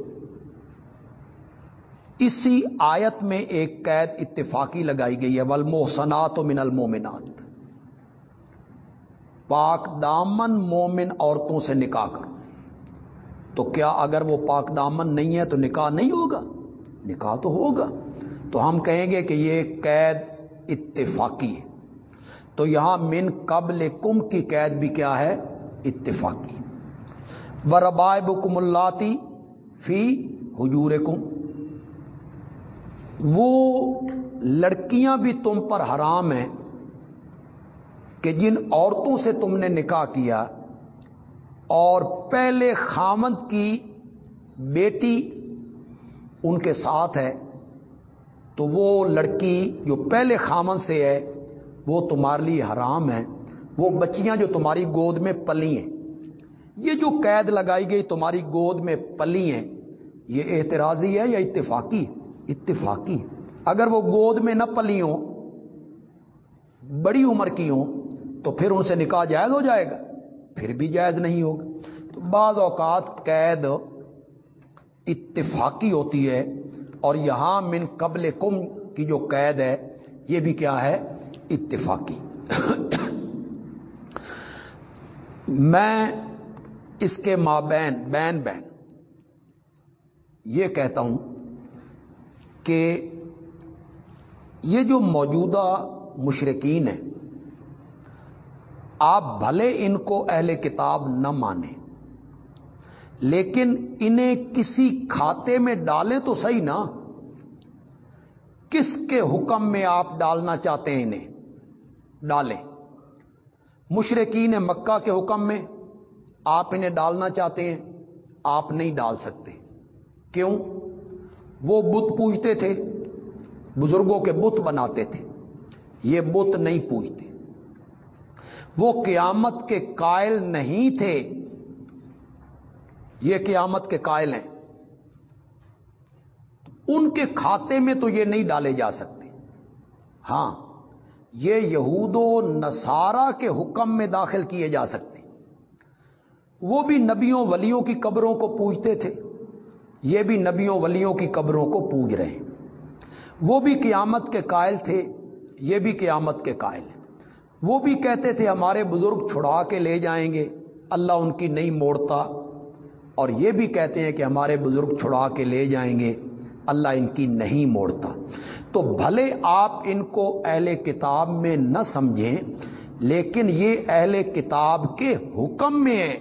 اسی آیت میں ایک قید اتفاقی لگائی گئی ہے ولمحسنات و من المومنات پاک دامن مومن عورتوں سے نکاح کرو۔ تو کیا اگر وہ پاک دامن نہیں ہے تو نکاح نہیں ہوگا؟ نکاح تو ہوگا۔ تو ہم کہیں گے کہ یہ قید اتفاقی ہے۔ تو یہاں من قبل کم کی قید بھی کیا ہے؟ اتفاقی۔ وربائے بکم اللہ فی حجور وہ لڑکیاں بھی تم پر حرام ہیں کہ جن عورتوں سے تم نے نکاح کیا اور پہلے خامند کی بیٹی ان کے ساتھ ہے، تو وہ لڑکی جو پہلے خامن سے ہے، وہ تمہارے لیے حرام ہے۔ وہ بچیاں جو تمہاری گود میں پلی ہیں۔ یہ جو قید لگائی گئی تمہاری گود میں پلی ہیں، یہ اعتراضی ہے یا اتفاقی؟ اتفاقی۔ اگر وہ گود میں نہ پلی ہوں، بڑی عمر کی ہوں، تو پھر ان سے نکاح جائز ہو جائے گا۔ پھر بھی جائز نہیں ہوگا۔ تو بعض اوقات قید اتفاقی ہوتی ہے اور یہاں من قبل کم کی جو قید ہے، یہ بھی کیا ہے؟ اتفاقی۔ میں اس کے مابین، بین بین، یہ کہتا ہوں کہ یہ جو موجودہ مشرقین ہیں آپ بھلے ان کو اہل کتاب نہ مانیں۔ لیکن انہیں کسی کھاتے میں ڈالیں تو صحیح نا۔ کس کے حکم میں آپ ڈالنا چاہتے ہیں انہیں؟ ڈالیں۔ مشرقین مکہ کے حکم میں آپ انہیں ڈالنا چاہتے ہیں، آپ نہیں ڈال سکتے۔ کیوں؟ وہ بت پوجتے تھے، بزرگوں کے بت بناتے تھے۔ یہ بت نہیں پوجتے۔ وہ قیامت کے قائل نہیں تھے۔ یہ قیامت کے قائل ہیں۔ ان کے کھاتے میں تو یہ نہیں ڈالے جا سکتے۔ ہاں یہ یہود و نصارہ کے حکم میں داخل کیے جا سکتے۔ وہ بھی نبیوں ولیوں کی قبروں کو پوجتے تھے۔ یہ بھی نبیوں ولیوں کی قبروں کو پوج رہے۔ ہیں وہ بھی قیامت کے قائل تھے، یہ بھی قیامت کے قائل ہیں۔ وہ بھی کہتے تھے ہمارے بزرگ چھڑا کے لے جائیں گے، اللہ ان کی نہیں موڑتا۔ اور یہ بھی کہتے ہیں کہ ہمارے بزرگ چھڑا کے لے جائیں گے، اللہ ان کی نہیں موڑتا۔ تو بھلے آپ ان کو اہل کتاب میں نہ سمجھیں، لیکن یہ اہل کتاب کے حکم میں ہے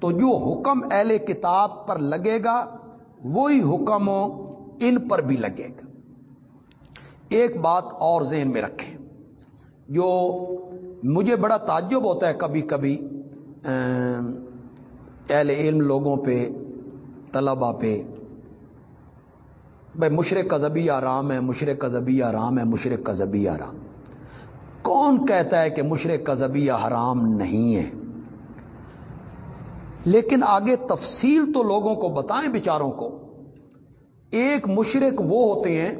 تو جو حکم اہل کتاب پر لگے گا، وہی حکم ان پر بھی لگے گا۔ ایک بات اور ذہن میں رکھیں۔ جو مجھے بڑا تعجب ہوتا ہے کبھی کبھی اہل علم لوگوں پہ طلبا پہ۔ بھائی، مشرق کا زبی آرام ہے، مشرق کا زبی آرام ہے، مشرق کا زبی آرام۔ کون کہتا ہے کہ مشرق کا زبی حرام نہیں ہے؟ لیکن آگے تفصیل تو لوگوں کو بتائیں، بیچاروں کو۔ ایک مشرق وہ ہوتے ہیں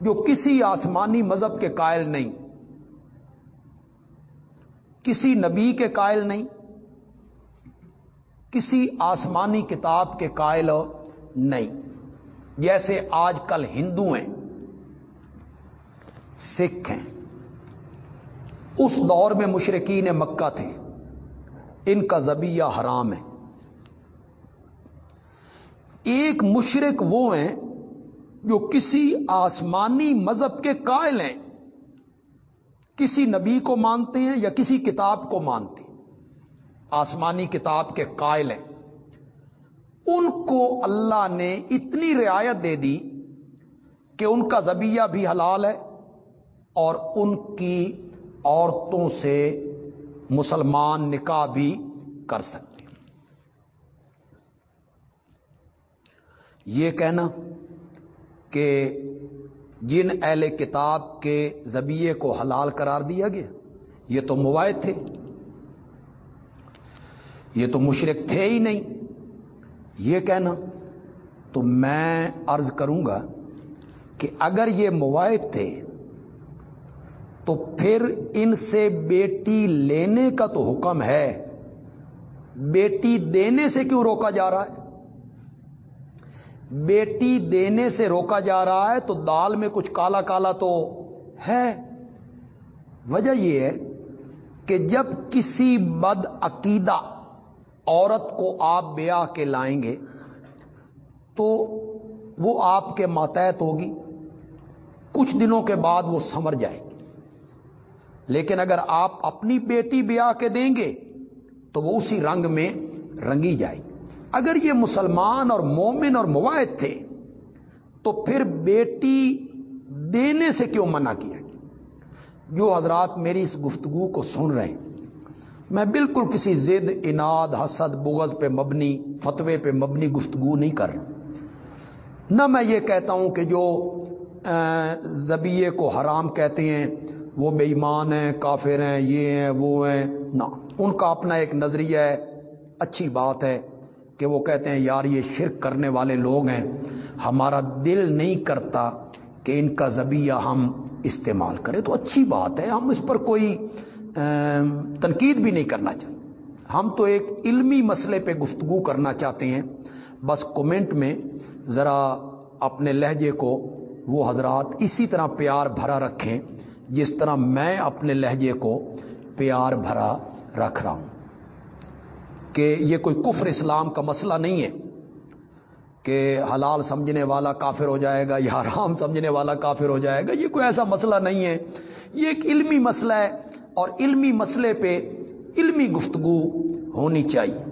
جو کسی آسمانی مذہب کے قائل نہیں۔ کسی نبی کے قائل نہیں، کسی آسمانی کتاب کے قائل نہیں۔ جیسے آج کل ہندو ہیں، سکھ ہیں، اس دور میں مشرقین مکہ تھے، ان کا زبیہ حرام ہے۔ ایک مشرق وہ ہیں جو کسی آسمانی مذہب کے قائل ہیں۔ کسی نبی کو مانتے ہیں یا کسی کتاب کو مانتے ہیں؟ آسمانی کتاب کے قائل ہیں۔ ان کو اللہ نے اتنی رعایت دے دی کہ ان کا زبیہ بھی حلال ہے اور ان کی عورتوں سے مسلمان نکاح بھی کر سکتے یہ کہنا کہ جن اہل کتاب کے زبیے کو حلال قرار دیا گیا، یہ تو موائد تھے۔ یہ تو مشرق تھے ہی نہیں۔ یہ کہنا، تو میں عرض کروں گا کہ اگر یہ موائد تھے، تو پھر ان سے بیٹی لینے کا تو حکم ہے۔ بیٹی دینے سے کیوں روکا جا رہا ہے؟ بیٹی دینے سے روکا جا رہا ہے تو دال میں کچھ کالا کالا تو ہے۔ وجہ یہ ہے کہ جب کسی بد عقیدہ عورت کو آپ بیاہ کے لائیں گے تو وہ آپ کے ماتحت ہوگی۔ کچھ دنوں کے بعد وہ سمر جائے گی۔ لیکن اگر آپ اپنی بیٹی بیاہ کے دیں گے تو وہ اسی رنگ میں رنگی جائے گی۔ اگر یہ مسلمان اور مومن اور مواحد تھے، تو پھر بیٹی دینے سے کیوں منع کیا جو حضرات میری اس گفتگو کو سن رہے ہیں، میں بالکل کسی زد، اناد، حسد، بغض پہ مبنی، فتوے پہ مبنی گفتگو نہیں کر رہا۔ نہ میں یہ کہتا ہوں کہ جو زبیے کو حرام کہتے ہیں، وہ بے ایمان ہیں، کافر ہیں، یہ ہیں، وہ ہیں، نہ۔ ان کا اپنا ایک نظریہ ہے، اچھی بات ہے۔ کہ وہ کہتے ہیں، یار یہ شرک کرنے والے لوگ ہیں، ہمارا دل نہیں کرتا کہ ان کا زبیہ ہم استعمال کریں. تو اچھی بات ہے، ہم اس پر کوئی تنقید بھی نہیں کرنا چاہتے۔ ہم تو ایک علمی مسئلے پہ گفتگو کرنا چاہتے ہیں۔ بس کومنٹ میں ذرا اپنے لہجے کو وہ حضرات اسی طرح پیار بھرا رکھیں، جس طرح میں اپنے لہجے کو پیار بھرا رکھ رہا ہوں۔ کہ یہ کوئی کفر اسلام کا مسئلہ نہیں ہے کہ حلال سمجھنے والا کافر ہو جائے گا یا حرام سمجھنے والا کافر ہو جائے گا، یہ کوئی ایسا مسئلہ نہیں ہے۔ یہ ایک علمی مسئلہ ہے اور علمی مسئلے پہ علمی گفتگو ہونی چاہیے۔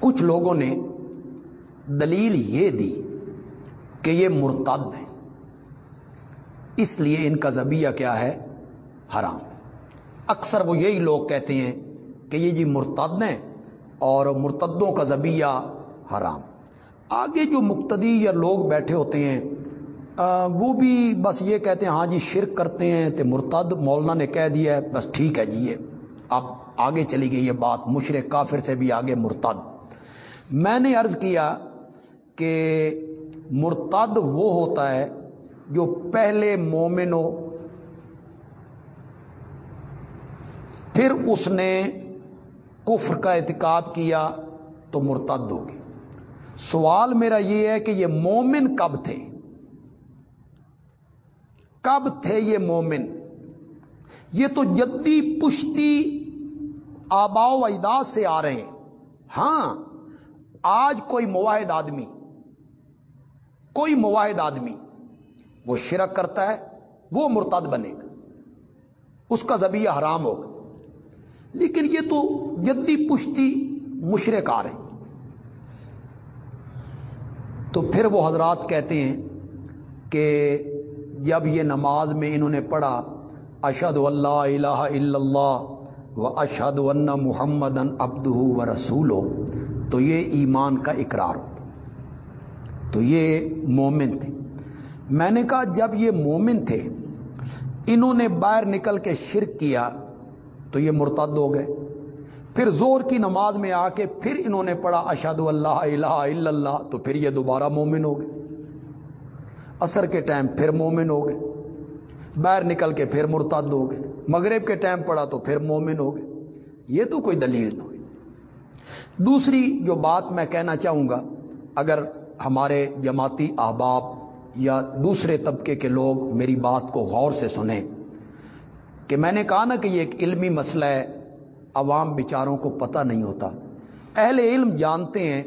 کچھ لوگوں نے دلیل یہ دی کہ یہ مرتد ہے اس لیے ان کا زبیہ کیا ہے؟ حرام۔ اکثر وہ یہی لوگ کہتے ہیں کہ یہ جی مرتد ہیں اور مرتدوں کا زبیہ حرام۔ آگے جو مقتدی یا لوگ بیٹھے ہوتے ہیں وہ بھی بس یہ کہتے ہیں ہاں جی شرک کرتے ہیں تو مرتد مولانا نے کہہ دیا ہے، بس ٹھیک ہے جی یہ۔ اب آگے چلی گئی یہ بات، مشرق کافر سے بھی آگے مرتد۔ میں نے عرض کیا کہ مرتد وہ ہوتا ہے جو پہلے مومن ہو پھر اس نے کفر کا اعتقاد کیا تو مرتد ہوگی سوال میرا یہ ہے کہ یہ مومن کب تھے؟ کب تھے یہ مومن؟ یہ تو جدی پشتی آبا و اجداد سے آ رہے ہیں۔ ہاں آج کوئی مواحد آدمی، کوئی مواحد آدمی، وہ شرک کرتا ہے، وہ مرتد بنے گا۔ اس کا زبیہ حرام ہوگا۔ لیکن یہ تو جدی پشتی مشرق آ تو پھر وہ حضرات کہتے ہیں کہ جب یہ نماز میں انہوں نے پڑھا اشد اللہ الہ الا اللہ و اشد اللہ محمد ابد و رسول تو یہ ایمان کا اقرار۔ ہو تو یہ مومن تھے۔ میں نے کہا جب یہ مومن تھے، انہوں نے باہر نکل کے شرک کیا تو یہ مرتد ہو گئے۔ پھر زور کی نماز میں آ کے پھر انہوں نے پڑھا اشد اللہ الہ الا اللہ، تو پھر یہ دوبارہ مومن ہو گئے۔ اثر کے ٹائم پھر مومن ہو گئے۔ باہر نکل کے پھر مرتد ہو گئے۔ مغرب کے ٹائم پڑا تو پھر مومن ہو گئے۔ یہ تو کوئی دلیل نہ ہوئی دوسری جو بات میں کہنا چاہوں گا، اگر ہمارے جماعتی احباب یا دوسرے طبقے کے لوگ میری بات کو غور سے سنیں کہ میں نے کہا نا کہ یہ ایک علمی مسئلہ ہے، عوام بیچاروں کو پتہ نہیں ہوتا۔ اہل علم جانتے ہیں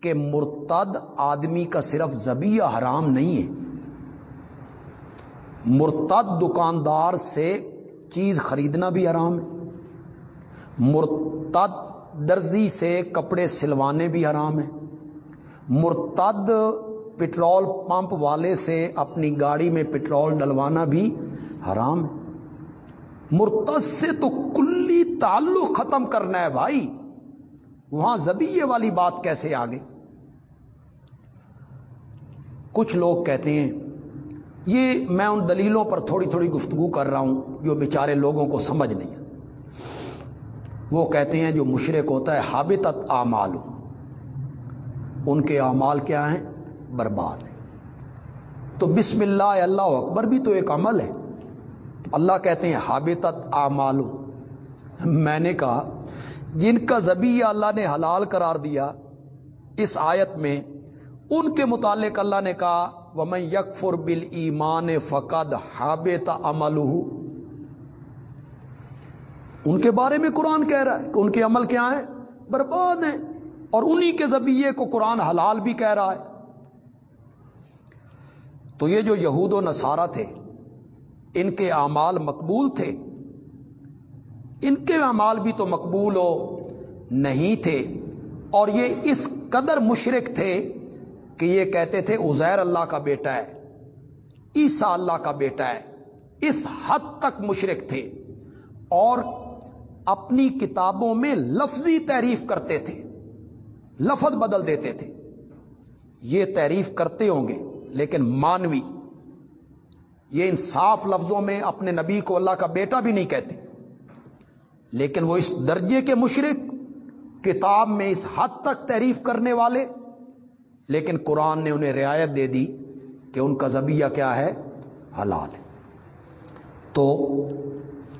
کہ مرتد آدمی کا صرف زبیہ حرام نہیں ہے۔ مرتد دکاندار سے چیز خریدنا بھی حرام ہے۔ مرتد درزی سے کپڑے سلوانے بھی حرام ہیں مرتد پٹرول پمپ والے سے اپنی گاڑی میں پٹرول ڈلوانا بھی حرام ہے۔ مرتد سے تو کلی تعلق ختم کرنا ہے بھائی۔ وہاں زبیے والی بات کیسے آگے؟ کچھ لوگ کہتے ہیں، یہ میں ان دلیلوں پر تھوڑی تھوڑی گفتگو کر رہا ہوں جو بیچارے لوگوں کو سمجھ نہیں وہ کہتے ہیں، جو مشرق ہوتا ہے حابت اعمال۔ ان کے اعمال کیا ہیں؟ برباد۔ ہیں تو بسم اللہ اللہ اکبر بھی تو ایک عمل ہے۔ اللہ کہتے ہیں حابت اعمال میں نے کہا، جن کا زبی اللہ نے حلال قرار دیا اس آیت میں، ان کے متعلق اللہ نے کہا وہ میں یکفر بل ایمان فقد حابت عمل ان کے بارے میں قرآن کہہ رہا ہے کہ ان کے عمل کیا ہیں؟ برباد ہیں اور انہی کے ذبیے کو قرآن حلال بھی کہہ رہا ہے۔ تو یہ جو یہود و نصارہ تھے ان کے اعمال مقبول تھے۔ ان کے اعمال بھی تو مقبول ہو نہیں تھے۔ اور یہ اس قدر مشرق تھے کہ یہ کہتے تھے ازیر اللہ کا بیٹا ہے عیسا اللہ کا بیٹا ہے۔ اس حد تک مشرق تھے۔ اور اپنی کتابوں میں لفظی تعریف کرتے تھے، لفظ بدل دیتے تھے۔ یہ تعریف کرتے ہوں گے، لیکن مانوی یہ ان صاف لفظوں میں اپنے نبی کو اللہ کا بیٹا بھی نہیں کہتے لیکن وہ اس درجے کے مشرق کتاب میں اس حد تک تعریف کرنے والے لیکن قرآن نے انہیں رعایت دے دی کہ ان کا زبیہ کیا ہے؟ حلال۔ ہے تو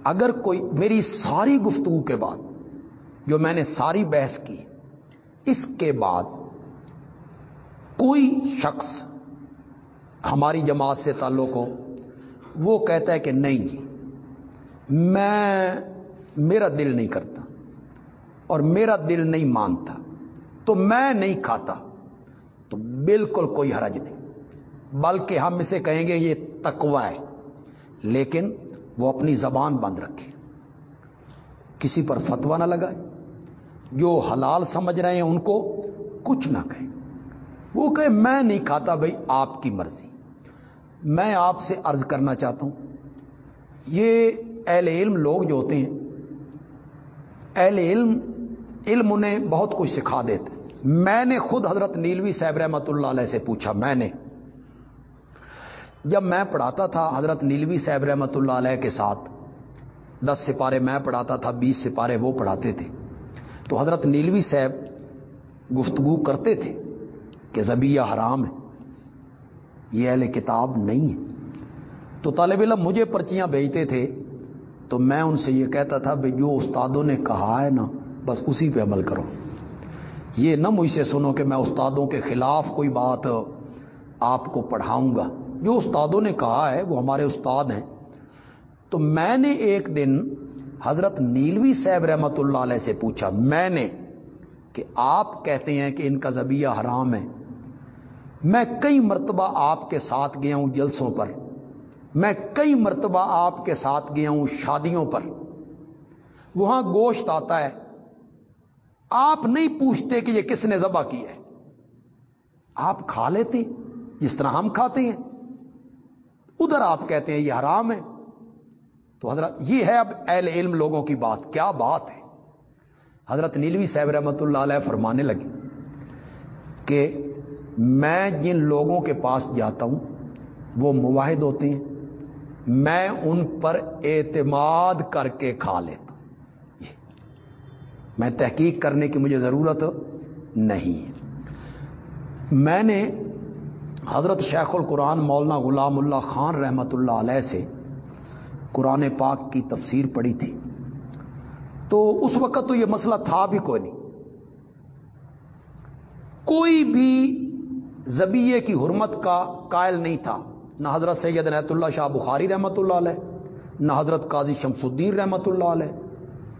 اگر کوئی میری ساری گفتگو کے بعد جو میں نے ساری بحث کی، اس کے بعد کوئی شخص ہماری جماعت سے تعلق ہو وہ کہتا ہے کہ نہیں جی میں، میرا دل نہیں کرتا اور میرا دل نہیں مانتا، تو میں نہیں کھاتا، تو بالکل کوئی حرج نہیں۔ بلکہ ہم اسے کہیں گے یہ تقوی ہے، لیکن وہ اپنی زبان بند رکھے۔ کسی پر فتوا نہ لگائے، جو حلال سمجھ رہے ہیں ان کو کچھ نہ کہیں۔ وہ کہے، میں نہیں کھاتا بھائی، آپ کی مرضی۔ میں آپ سے عرض کرنا چاہتا ہوں۔ یہ اہل علم لوگ جو ہوتے ہیں، اہل علم علم انہیں بہت کچھ سکھا دیتے میں نے خود حضرت نیلوی صاحب رحمت اللہ علیہ سے پوچھا، میں نے۔ جب میں پڑھاتا تھا حضرت نیلوی صاحب رحمت اللہ علیہ کے ساتھ، دس سپارے میں پڑھاتا تھا، بیس سپارے وہ پڑھاتے تھے۔ تو حضرت نیلوی صاحب گفتگو کرتے تھے کہ زبیہ حرام ہے۔ یہ اہل کتاب نہیں ہے تو طالب علم مجھے پرچیاں بھیجتے تھے، تو میں ان سے یہ کہتا تھا بھائی جو استادوں نے کہا ہے نا، بس اسی پہ عمل کرو۔ یہ نہ مجھ سے سنو کہ میں استادوں کے خلاف کوئی بات آپ کو پڑھاؤں گا۔ جو استادوں نے کہا ہے، وہ ہمارے استاد ہیں۔ تو میں نے ایک دن حضرت نیلوی صاحب رحمت اللہ علیہ سے پوچھا، میں نے، کہ آپ کہتے ہیں کہ ان کا زبیہ حرام ہے۔ میں کئی مرتبہ آپ کے ساتھ گیا ہوں جلسوں پر۔ میں کئی مرتبہ آپ کے ساتھ گیا ہوں شادیوں پر۔ وہاں گوشت آتا ہے۔ آپ نہیں پوچھتے کہ یہ کس نے ذبح کیا ہے۔ آپ کھا لیتے جس طرح ہم کھاتے ہیں۔ ادھر آپ کہتے ہیں، یہ حرام ہے۔ تو حضرت، یہ ہے اب اہل علم لوگوں کی بات، کیا بات ہے؟ حضرت نیلوی صاحب رحمت اللہ علیہ فرمانے لگے کہ میں جن لوگوں کے پاس جاتا ہوں، وہ مواحد ہوتے ہیں، میں ان پر اعتماد کر کے کھا لیتا ہوں۔ میں تحقیق کرنے کی مجھے ضرورت نہیں میں نے حضرت شیخ القرآن مولانا غلام اللہ خان رحمت اللہ علیہ سے قرآن پاک کی تفسیر پڑھی تھی۔ تو اس وقت تو یہ مسئلہ تھا بھی کوئی نہیں۔ کوئی بھی زبیے کی حرمت کا قائل نہیں تھا۔ نہ حضرت سید رحمت اللہ شاہ بخاری رحمت اللہ علیہ، نہ حضرت قاضی شمس الدین رحمت اللہ علیہ۔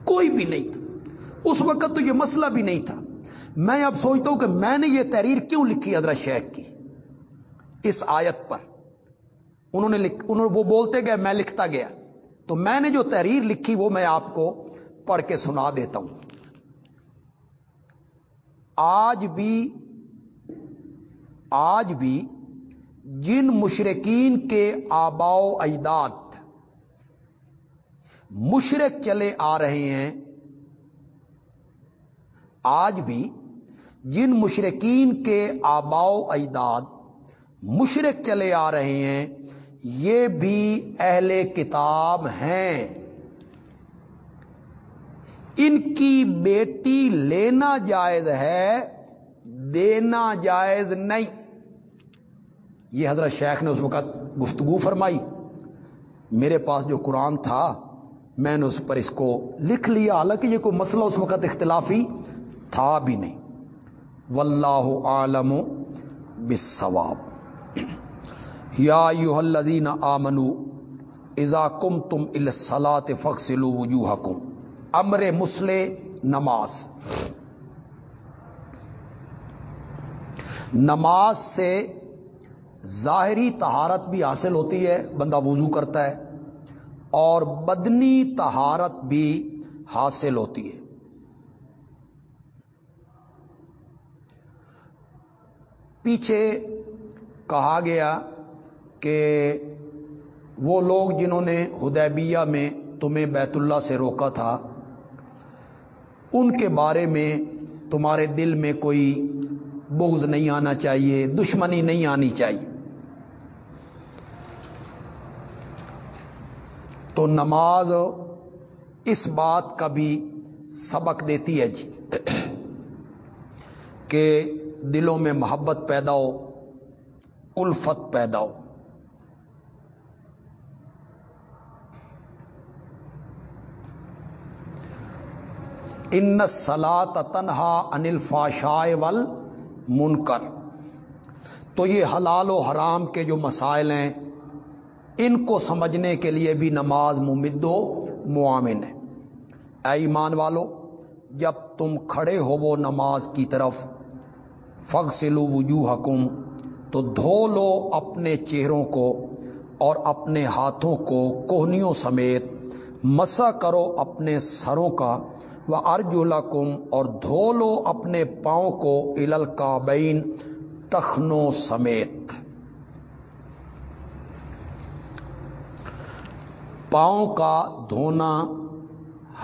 کوئی بھی نہیں تھا۔ اس وقت تو یہ مسئلہ بھی نہیں تھا۔ میں اب سوچتا ہوں کہ میں نے یہ تحریر کیوں لکھی حضرت شیخ کی؟ اس آیت پر۔ انہوں نے لکھ، انہوں وہ بولتے گئے، میں لکھتا گیا۔ تو میں نے جو تحریر لکھی وہ میں آپ کو پڑھ کے سنا دیتا ہوں۔ آج بھی آج بھی جن مشرقین کے آباؤ اجداد مشرق چلے آ رہے ہیں، آج بھی جن مشرقین کے آباؤ اجداد مشرق چلے آ رہے ہیں، یہ بھی اہل کتاب ہیں۔ ان کی بیٹی لینا جائز ہے، دینا جائز نہیں۔ یہ حضرت شیخ نے اس وقت گفتگو فرمائی، میرے پاس جو قرآن تھا، میں نے اس پر اس کو لکھ لیا، حالانکہ یہ کوئی مسئلہ اس وقت اختلافی تھا بھی نہیں۔ واللہ عالم بالثواب یا یو الذین آمنو، اذا کم تم السلاط فخصلو وجوہ کم امر مسلے نماز۔ نماز سے ظاہری تہارت بھی حاصل ہوتی ہے، بندہ وضو کرتا ہے، اور بدنی تہارت بھی حاصل ہوتی ہے۔ پیچھے کہا گیا کہ وہ لوگ جنہوں نے ہدیبیہ میں تمہیں بیت اللہ سے روکا تھا، ان کے بارے میں تمہارے دل میں کوئی بغض نہیں آنا چاہیے، دشمنی نہیں آنی چاہیے۔ تو نماز اس بات کا بھی سبق دیتی ہے جی کہ دلوں میں محبت پیدا ہو، الفت پیدا ہو۔ ان سلاد تنہا انل فاشائے ول منکر تو یہ حلال و حرام کے جو مسائل ہیں ان کو سمجھنے کے لیے بھی نماز ممد و معامن ہے۔ اے ایمان والو، جب تم کھڑے ہو وہ نماز کی طرف فخ سلو وجو حکم تو دھو لو اپنے چہروں کو اور اپنے ہاتھوں کو کوہنیوں سمیت مسا کرو اپنے سروں کا وہ ارج اور دھو لو اپنے پاؤں کو الل کابین ٹخنوں سمیت۔ پاؤں کا دھونا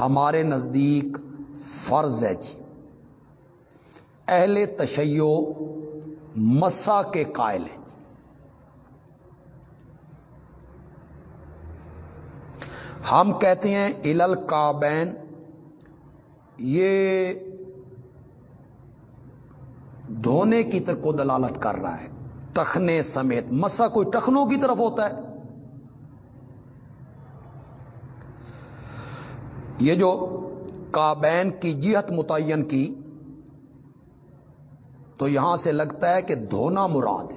ہمارے نزدیک فرض ہے جی۔ اہل تشیو مسا کے قائل ہیں جی۔ ہم کہتے ہیں الل کابین یہ دھونے کی طرف کو دلالت کر رہا ہے ٹخنے سمیت۔ مسا کوئی ٹخنوں کی طرف ہوتا ہے۔ یہ جو کابین کی جہت متعین کی، تو یہاں سے لگتا ہے کہ دھونا مراد ہے۔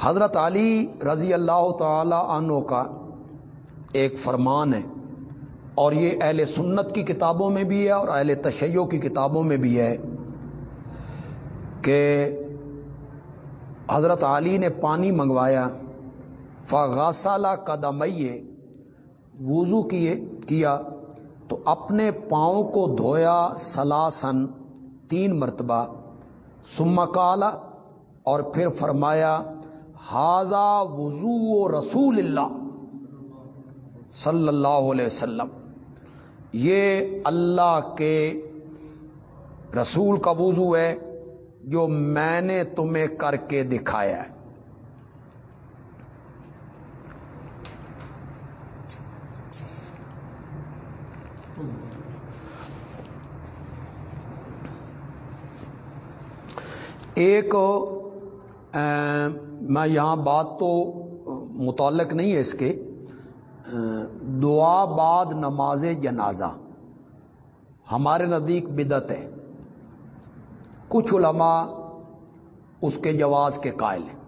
حضرت علی رضی اللہ تعالی عنہ کا ایک فرمان ہے، اور یہ اہل سنت کی کتابوں میں بھی ہے اور اہل تشیع کی کتابوں میں بھی ہے کہ حضرت علی نے پانی منگوایا فغاسالہ قدمئیے وضو کیے، کیا تو اپنے پاؤں کو دھویا سلاسن تین مرتبہ۔ سما کالا اور پھر فرمایا ہاضا وضو و رسول اللہ صلی اللہ علیہ وسلم۔ یہ اللہ کے رسول کا وضو ہے جو میں نے تمہیں کر کے دکھایا ہے۔ ایک میں یہاں بات تو متعلق نہیں ہے اس کے دعا بعد نماز جنازہ۔ ہمارے نزدیک بدت ہے۔ کچھ علماء اس کے جواز کے قائل ہیں۔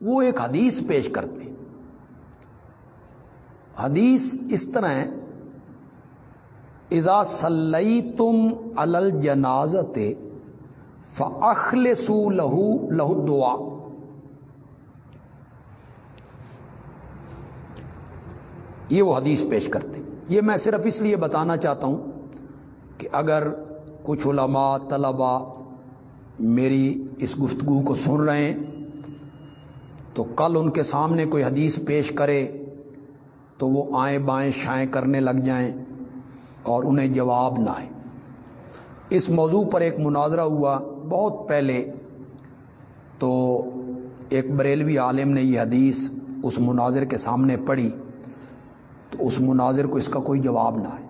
وہ ایک حدیث پیش کرتے ہیں۔ حدیث اس طرح ہے ازا سلئی تم الل جنازت فخل سو لہو لہو دعا یہ وہ حدیث پیش کرتے یہ میں صرف اس لیے بتانا چاہتا ہوں کہ اگر کچھ علماء، طلباء میری اس گفتگو کو سن رہے ہیں، تو کل ان کے سامنے کوئی حدیث پیش کرے تو وہ آئیں بائیں شائیں کرنے لگ جائیں اور انہیں جواب نہ آئے۔ اس موضوع پر ایک مناظرہ ہوا۔ بہت پہلے تو ایک بریلوی عالم نے یہ حدیث اس مناظر کے سامنے پڑھی تو اس مناظر کو اس کا کوئی جواب نہ ہے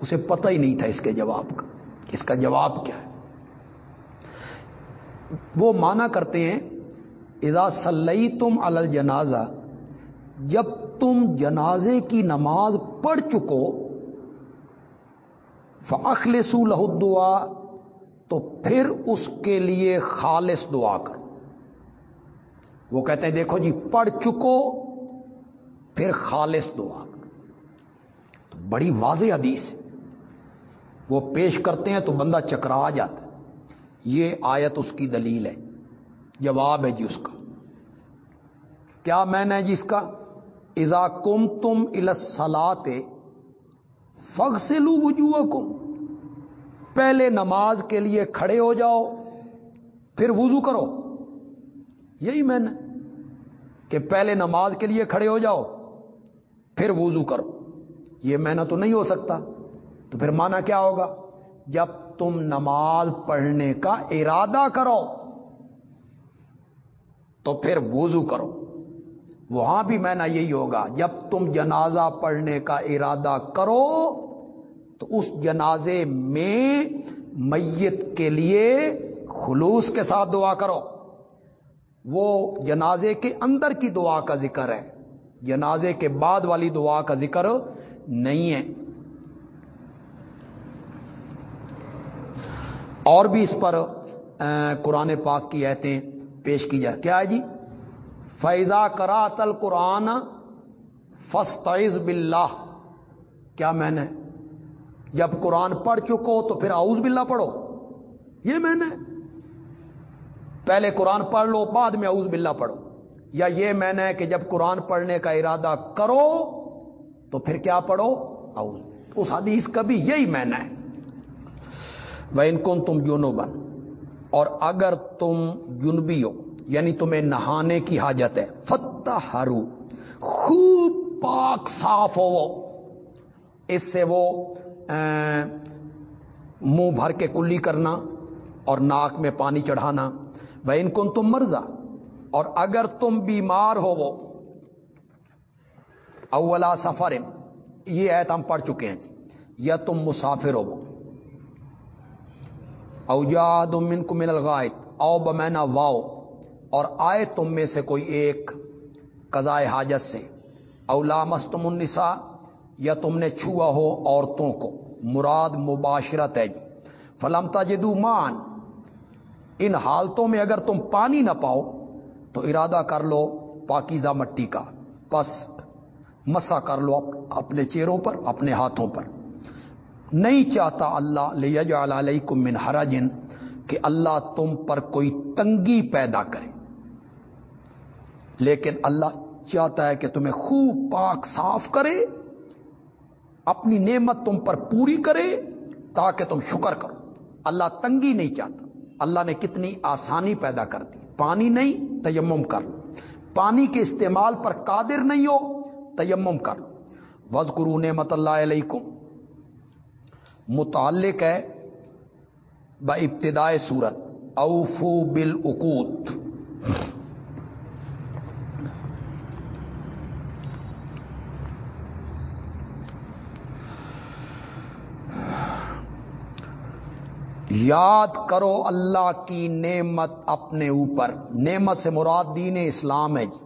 اسے پتہ ہی نہیں تھا اس کے جواب کا، اس کا جواب کیا ہے۔ وہ مانا کرتے ہیں، اذا سلئی تم الجنازہ، جب تم جنازے کی نماز پڑھ چکو فخلسو لہ دعا تو پھر اس کے لیے خالص دعا کرو وہ کہتے ہیں، دیکھو جی پڑھ چکو، پھر خالص دعا کرو تو بڑی واضح حدیث ہے۔ وہ پیش کرتے ہیں تو بندہ چکرا جاتا ہے۔ یہ آیت اس کی دلیل ہے۔ جواب ہے جی اس کا۔ کیا میں نے جی اس کا؟ ازا کم تم السلاتے فخ سے لو پہلے نماز کے لیے کھڑے ہو جاؤ، پھر وضو کرو۔ یہی میں نے کہ پہلے نماز کے لیے کھڑے ہو جاؤ، پھر وضو کرو۔ یہ میں تو نہیں ہو سکتا۔ تو پھر مانا کیا ہوگا؟ جب تم نماز پڑھنے کا ارادہ کرو، تو پھر وضو کرو۔ وہاں بھی میں یہی ہوگا، جب تم جنازہ پڑھنے کا ارادہ کرو تو اس جنازے میں میت کے لیے خلوص کے ساتھ دعا کرو۔ وہ جنازے کے اندر کی دعا کا ذکر ہے۔ جنازے کے بعد والی دعا کا ذکر نہیں ہے۔ اور بھی اس پر قرآن پاک کی ایتیں پیش کی جائے۔ کیا ہے جی؟ فیضا کرا تل قرآن فستعز باللہ کیا میں نے جب قرآن پڑھ چکو تو پھر آؤز باللہ پڑھو۔ یہ میں نے پہلے قرآن پڑھ لو، بعد میں اعوذ باللہ پڑھو۔ یا یہ میں نے کہ جب قرآن پڑھنے کا ارادہ کرو تو پھر کیا پڑھو؟ اعوذ۔ اس حدیث کا بھی یہی میں نے وہ ان کن تم جنو بن اور اگر تم جنبی ہو یعنی تمہیں نہانے کی حاجت ہے فتح ہرو خوب پاک صاف ہو وہ۔ اس سے وہ منہ بھر کے کلی کرنا اور ناک میں پانی چڑھانا۔ وہ ان کن تم مرزا اور اگر تم بیمار ہو وہ اولا سفر، یہ ایت ہم پڑھ چکے ہیں جی یا تم مسافر ہو وہ اوجاد من کو من الغائط او بمینا واؤ، اور آئے تم میں سے کوئی ایک قضائے حاجت سے۔ اولا مستم النساء یا تم نے چھوا ہو عورتوں کو۔ مراد مباشرت ہے جی۔ فلم تجدو مان ان حالتوں میں اگر تم پانی نہ پاؤ، تو ارادہ کر لو پاکیزہ مٹی کا۔ پس مسا کر لو اپنے چہروں پر، اپنے ہاتھوں پر۔ نہیں چاہتا اللہ لیا علیہ من حرجن کہ اللہ تم پر کوئی تنگی پیدا کرے۔ لیکن اللہ چاہتا ہے کہ تمہیں خوب پاک صاف کرے۔ اپنی نعمت تم پر پوری کرے تاکہ تم شکر کرو۔ اللہ تنگی نہیں چاہتا۔ اللہ نے کتنی آسانی پیدا کر دی۔ پانی نہیں، تیمم کر۔ لو پانی کے استعمال پر قادر نہیں ہو، تیمم کر۔ لو وز گرو نعمت اللہ علیکم۔ متعلق ہے ب ابتدائے صورت اوفو بل یاد کرو اللہ کی نعمت اپنے اوپر۔ نعمت سے مراد دین اسلام ہے جی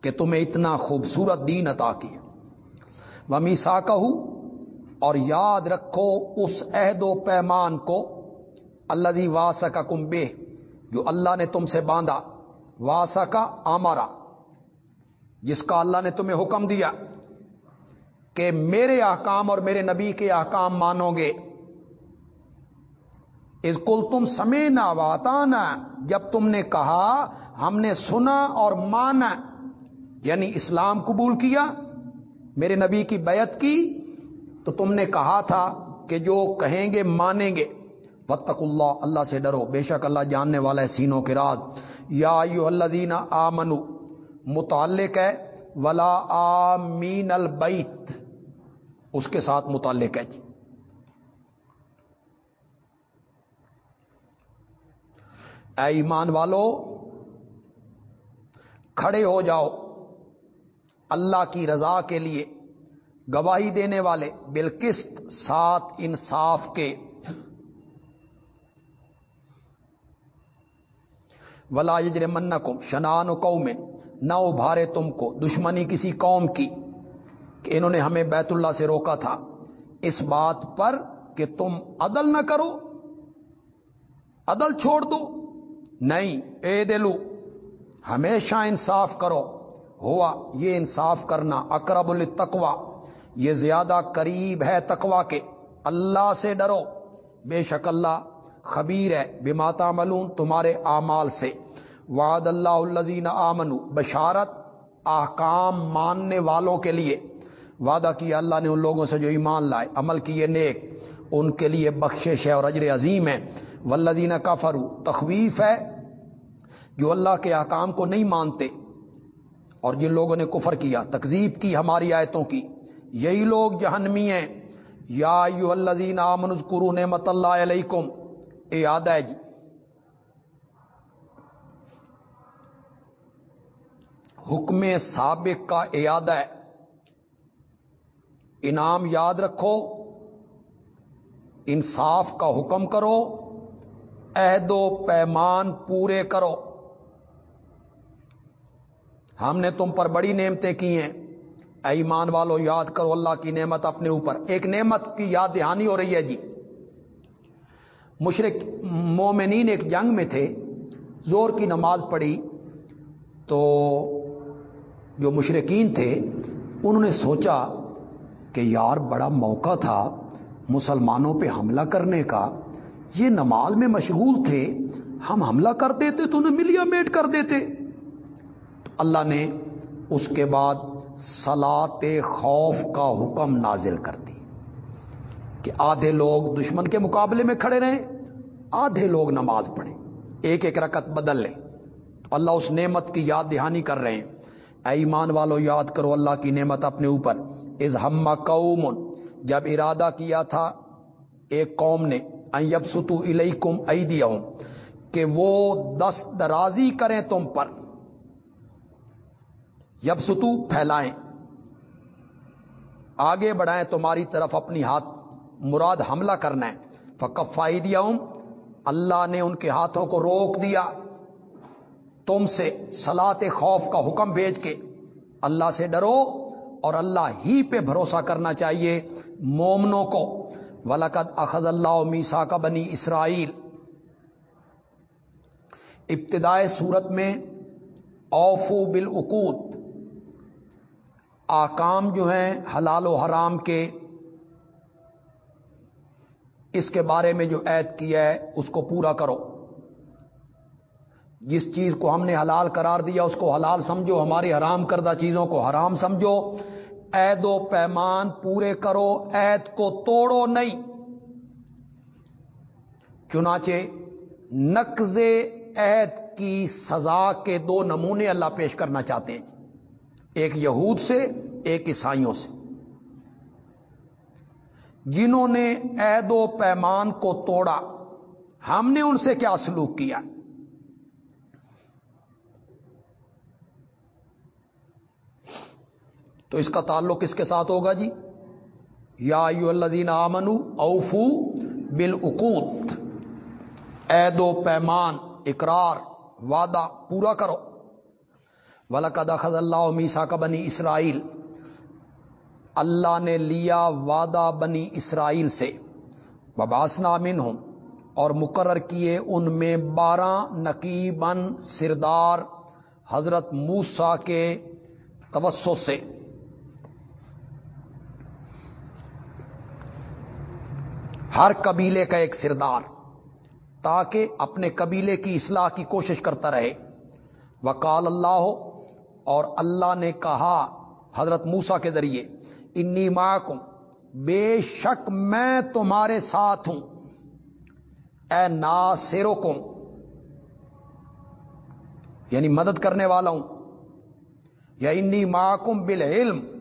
کہ تمہیں اتنا خوبصورت دین عطا کیا ومی سا اور یاد رکھو اس عہد و پیمان کو اللہ دی واسا کا کمبے جو اللہ نے تم سے باندھا۔ واسا کا آمارا جس کا اللہ نے تمہیں حکم دیا کہ میرے احکام اور میرے نبی کے احکام مانو گے۔ اس کل تم سمے نہ واتانا، جب تم نے کہا، ہم نے سنا اور مانا یعنی اسلام قبول کیا، میرے نبی کی بیعت کی، تو تم نے کہا تھا کہ جو کہیں گے مانیں گے۔ وطق اللہ اللہ سے ڈرو۔ بے شک اللہ جاننے والا ہے سینوں کے راز۔ یا اللہ دینا آ منو متعلق ہے، ولا آمین البیت اس کے ساتھ متعلق ہے جی۔ اے ایمان والو، کھڑے ہو جاؤ۔ اللہ کی رضا کے لیے گواہی دینے والے بالکست سات انصاف کے۔ ولا یجر من کو شنان و قوم، نہ ابھارے تم کو دشمنی کسی قوم کی کہ انہوں نے ہمیں بیت اللہ سے روکا تھا۔ اس بات پر کہ تم عدل نہ کرو، عدل چھوڑ دو۔ نہیں، اے دلو، ہمیشہ انصاف کرو۔ ہوا یہ انصاف کرنا اقرب التقوا یہ زیادہ قریب ہے تقوا کے۔ اللہ سے ڈرو۔ بے شک اللہ خبیر ہے بے ملون تمہارے اعمال سے۔ وعد اللہ الزین آمنو بشارت آکام ماننے والوں کے لیے۔ وعدہ کیا اللہ نے ان لوگوں سے جو ایمان لائے۔ عمل کیے نیک، ان کے لیے بخشش ہے اور اجر عظیم ہے۔ ولدین کا فرو تخویف ہے جو اللہ کے احکام کو نہیں مانتے اور جن لوگوں نے کفر کیا، تکذیب کی ہماری آیتوں کی۔ یہی لوگ جہنمی ہیں۔ یا یو الزین آمن کرو نعمت اللہ علیکم۔ اے یاد ہے جی۔ حکم سابق کا ایاد ہے۔ انعام یاد رکھو۔ انصاف کا حکم کرو۔ عہد و پیمان پورے کرو۔ ہم نے تم پر بڑی نعمتیں کی ہیں۔ ایمان والو، یاد کرو اللہ کی نعمت اپنے اوپر۔ ایک نعمت کی یاد دہانی ہو رہی ہے جی۔ مشرق مومنین ایک جنگ میں تھے، زور کی نماز پڑھی۔ تو جو مشرقین تھے، انہوں نے سوچا کہ یار بڑا موقع تھا مسلمانوں پہ حملہ کرنے کا۔ یہ نماز میں مشغول تھے، ہم حملہ کر دیتے تو انہیں ملیا میٹ کر دیتے۔ تو اللہ نے اس کے بعد سلاط خوف کا حکم نازل کر دی کہ آدھے لوگ دشمن کے مقابلے میں کھڑے رہیں، آدھے لوگ نماز پڑھیں، ایک ایک رکت بدل لیں۔ تو اللہ اس نعمت کی یاد دہانی کر رہے ہیں۔ اے ایمان والو، یاد کرو اللہ کی نعمت اپنے اوپر۔ از ہم قوم، جب ارادہ کیا تھا، ایک قوم نے یب ستو کم کہ وہ دست درازی کریں تم پر۔ یب ستو پھیلائیں۔ آگے بڑھائیں، تمہاری طرف اپنی ہاتھ، مراد حملہ کرنا ہے۔ فکفائی دیا اللہ نے ان کے ہاتھوں کو روک دیا۔ تم سے سلاط خوف کا حکم بھیج کے اللہ سے ڈرو، اور اللہ ہی پہ بھروسہ کرنا چاہیے مومنوں کو۔ ولقد اخذ اللہ میسا کا بنی اسرائیل ابتدائے صورت میں اوفو بالعقود۔ آکام جو ہیں حلال و حرام کے، اس کے بارے میں جو عید کیا ہے، اس کو پورا کرو۔ جس چیز کو ہم نے حلال قرار دیا، اس کو حلال سمجھو، ہماری حرام کردہ چیزوں کو حرام سمجھو۔ عید و پیمان پورے کرو، عید کو توڑو نہیں۔ چنانچہ نقز عید کی سزا کے دو نمونے اللہ پیش کرنا چاہتے ہیں۔ ایک یہود سے، ایک عیسائیوں سے۔ جنہوں نے عید و پیمان کو توڑا، ہم نے ان سے کیا سلوک کیا؟ تو اس کا تعلق کس کے ساتھ ہوگا جی؟ یا یو الزین آمن اوفو بالعقود۔ عید و پیمان، اقرار، وعدہ پورا کرو۔ ولقد خز اللہ میسا کا بنی اسرائیل اللہ نے لیا وعدہ بنی اسرائیل سے۔ بباسنا من ہوں اور مقرر کیے ان میں بارہ نقیبن سردار حضرت موسا کے توسط سے۔ ہر قبیلے کا ایک سردار، تاکہ اپنے قبیلے کی اصلاح کی کوشش کرتا رہے۔ وکال اللہ ہو اور اللہ نے کہا حضرت موسا کے ذریعے، انی ماکم بے شک میں تمہارے ساتھ ہوں۔ اے نا یعنی مدد کرنے والا ہوں۔ یا انی ماکم بالعلم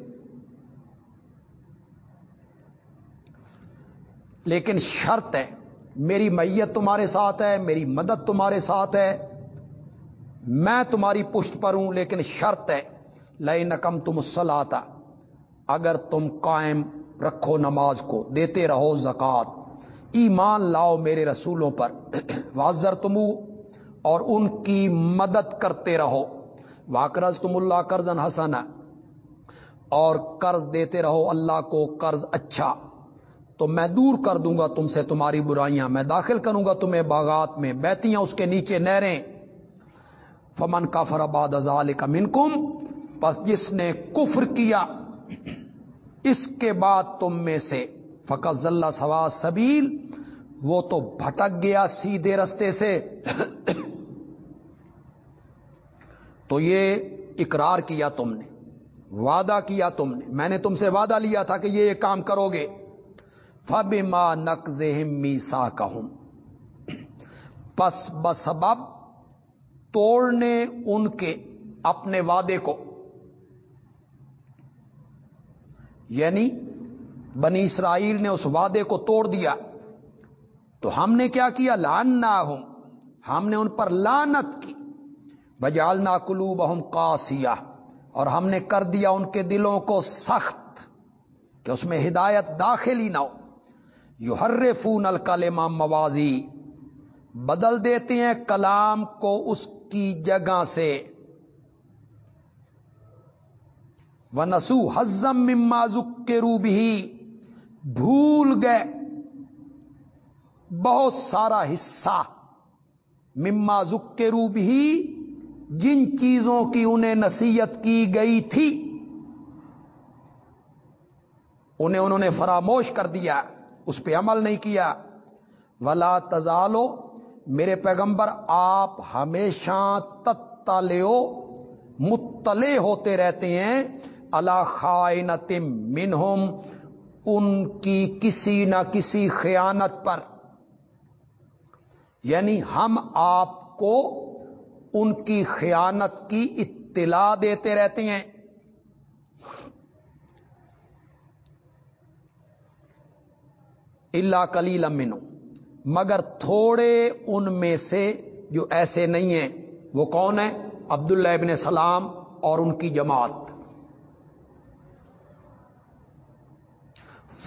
لیکن شرط ہے، میری میت تمہارے ساتھ ہے، میری مدد تمہارے ساتھ ہے، میں تمہاری پشت پر ہوں، لیکن شرط ہے لئی نکم تم سلاتا اگر تم قائم رکھو نماز کو، دیتے رہو زکات ایمان لاؤ میرے رسولوں پر [CLEARS THROAT] واضر تم اور ان کی مدد کرتے رہو واقرض تم اللہ قرضن حسن اور قرض دیتے رہو اللہ کو قرض اچھا۔ تو میں دور کر دوں گا تم سے تمہاری برائیاں، میں داخل کروں گا تمہیں باغات میں، بیتیاں اس کے نیچے نہریں۔ فمن کا فرآباد ازال کا منکم بس جس نے کفر کیا، اس کے بعد تم میں سے، فقط ذلہ سوا سبیل، وہ تو بھٹک گیا سیدھے رستے سے۔ تو یہ اقرار کیا تم نے، وعدہ کیا تم نے۔ میں نے تم سے وعدہ لیا تھا کہ یہ کام کرو گے۔ فب ماں نقز میسا کہوں پس بسبب توڑنے ان کے اپنے وعدے کو۔ یعنی بنی اسرائیل نے اس وعدے کو توڑ دیا۔ تو ہم نے کیا کیا؟ لان نہ ہوں ہم نے ان پر لانت کی۔ بجالنا کلو بہم کاسیا اور ہم نے کر دیا ان کے دلوں کو سخت کہ اس میں ہدایت داخل ہی نہ ہو۔ یو ہر فون الکلام موازی، بدل دیتے ہیں کلام کو اس کی جگہ سے۔ وہ نسو ہزم ممازک کے روب ہی بھول گئے۔ بہت سارا حصہ ممازک کے روب ہی جن چیزوں کی انہیں نصیحت کی گئی تھی، انہیں انہوں نے فراموش کر دیا۔ اس پہ عمل نہیں کیا۔ ولا تزالو میرے پیغمبر، آپ ہمیشہ تتلو مطلع ہوتے رہتے ہیں۔ اللہ خائنتم منہم ان کی کسی نہ کسی خیانت پر۔ یعنی ہم آپ کو ان کی خیانت کی اطلاع دیتے رہتے ہیں۔ اللہ کلی لمنو مگر تھوڑے ان میں سے جو ایسے نہیں ہیں، وہ کون ہے عبداللہ ابن سلام اور ان کی جماعت۔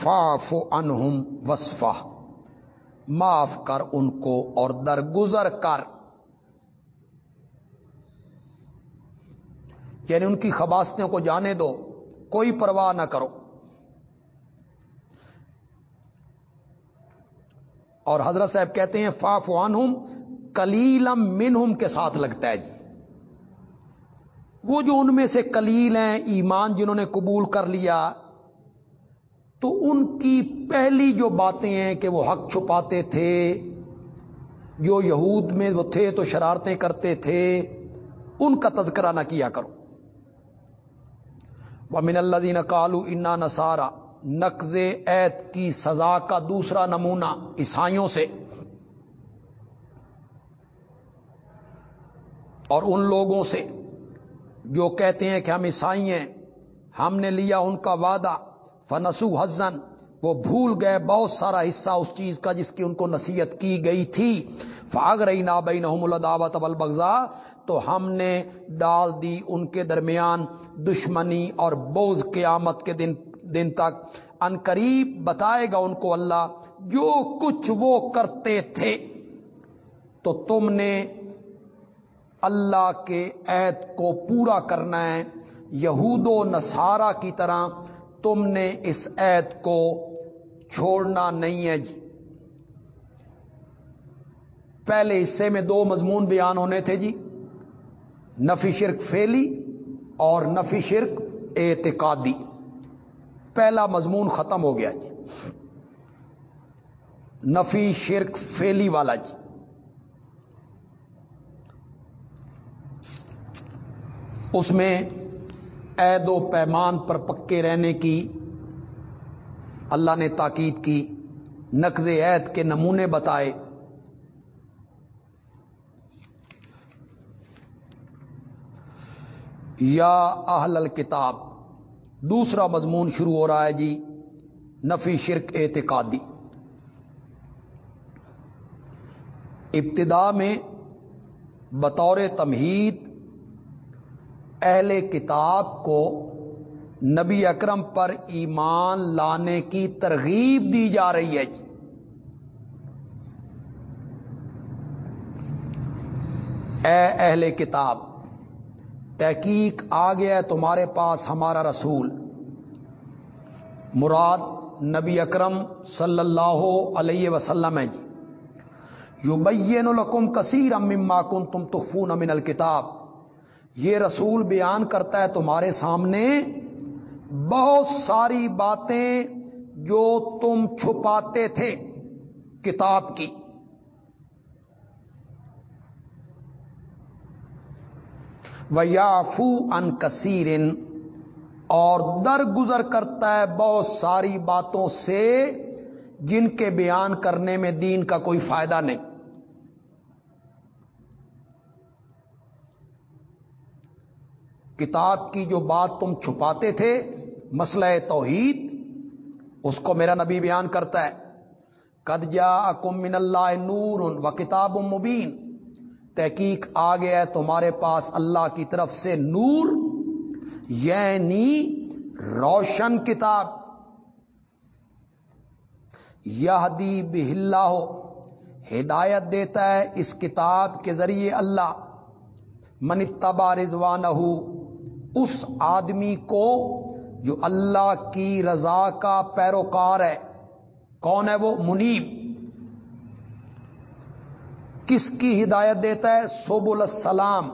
فاف انہم وصفہ۔ معاف کر ان کو اور درگزر کر۔ یعنی ان کی خباستوں کو جانے دو۔ کوئی پرواہ نہ کرو۔ اور حضرت صاحب کہتے ہیں فاف عنہم کلیلم منہم کے ساتھ لگتا ہے جی۔ وہ جو ان میں سے کلیل ہیں، ایمان جنہوں نے قبول کر لیا، تو ان کی پہلی جو باتیں ہیں کہ وہ حق چھپاتے تھے، جو یہود میں وہ تھے تو شرارتیں کرتے تھے، ان کا تذکرہ نہ کیا کرو۔ وہ من اللہ دین کالو انا نسارا نقز ایت کی سزا کا دوسرا نمونہ عیسائیوں سے۔ اور ان لوگوں سے جو کہتے ہیں کہ ہم عیسائی ہیں، ہم نے لیا ان کا وعدہ فنسو حزن وہ بھول گئے، بہت سارا حصہ اس چیز کا جس کی ان کو نصیحت کی گئی تھی۔ فاگ رہی نا بئی نحم دعوت بغذا تو ہم نے ڈال دی ان کے درمیان دشمنی اور بوز قیامت کے دن۔ دن تک ان قریب بتائے گا ان کو اللہ، جو کچھ وہ کرتے تھے۔ تو تم نے اللہ کے عید کو پورا کرنا ہے۔ یہود و نصارہ کی طرح تم نے اس عید کو چھوڑنا نہیں ہے۔ جی پہلے حصے میں دو مضمون بیان ہونے تھے جی۔ نفی شرک فیلی اور نفی شرک اعتقادی۔ پہلا مضمون ختم ہو گیا جی۔ نفی، شرک فیلی والا جی۔ اس میں عید و پیمان پر پکے رہنے کی، اللہ نے تاکید کی نقز عید کے نمونے بتائے۔ یا اہل الکتاب دوسرا مضمون شروع ہو رہا ہے جی نفی شرک اعتقادی۔ ابتدا میں بطور تمہید اہل کتاب کو نبی اکرم پر ایمان لانے کی ترغیب دی جا رہی ہے جی۔ اے اہل کتاب تحقیق آ گیا تمہارے پاس ہمارا رسول۔ مراد نبی اکرم صلی اللہ علیہ وسلم ہے جی۔ یو بین القم کثیر امما کن تم تخفون امن الکتاب۔ یہ رسول بیان کرتا ہے تمہارے سامنے بہت ساری باتیں جو تم چھپاتے تھے کتاب کی۔ و یافو ان کثیر اور در گزر کرتا ہے بہت ساری باتوں سے جن کے بیان کرنے میں دین کا کوئی فائدہ نہیں۔ کتاب کی جو بات تم چھپاتے تھے، مسئلہ توحید، اس کو میرا نبی بیان کرتا ہے۔ قد جا من اللہ نور و کتاب مبین تحقیق آ گیا ہے، تمہارے پاس اللہ کی طرف سے نور یعنی روشن کتاب۔ یہ دی بہلا ہو ہدایت دیتا ہے اس کتاب کے ذریعے اللہ۔ منتبا رضوان اس آدمی کو جو اللہ کی رضا کا پیروکار ہے۔ کون ہے وہ؟ منیب۔ کس کی ہدایت دیتا ہے؟ سوبل السلام،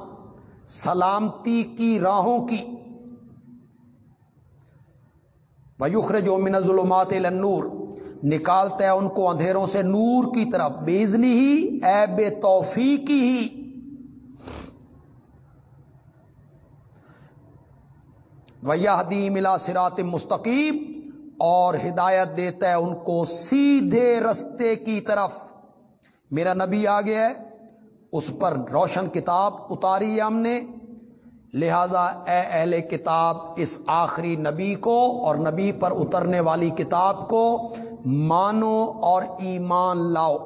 سلامتی کی راہوں کی۔ ویخر جو من ظلمات نور نکالتا ہے ان کو اندھیروں سے نور کی طرف۔ بیزنی ہی، اے بے توفیقی ہی۔ ویہدی ملا سرات مستقیم اور ہدایت دیتا ہے ان کو سیدھے رستے کی طرف۔ میرا نبی آ گیا ہے، اس پر روشن کتاب اتاری ہے ہم نے۔ لہذا اے اہل کتاب، اس آخری نبی کو اور نبی پر اترنے والی کتاب کو مانو اور ایمان لاؤ۔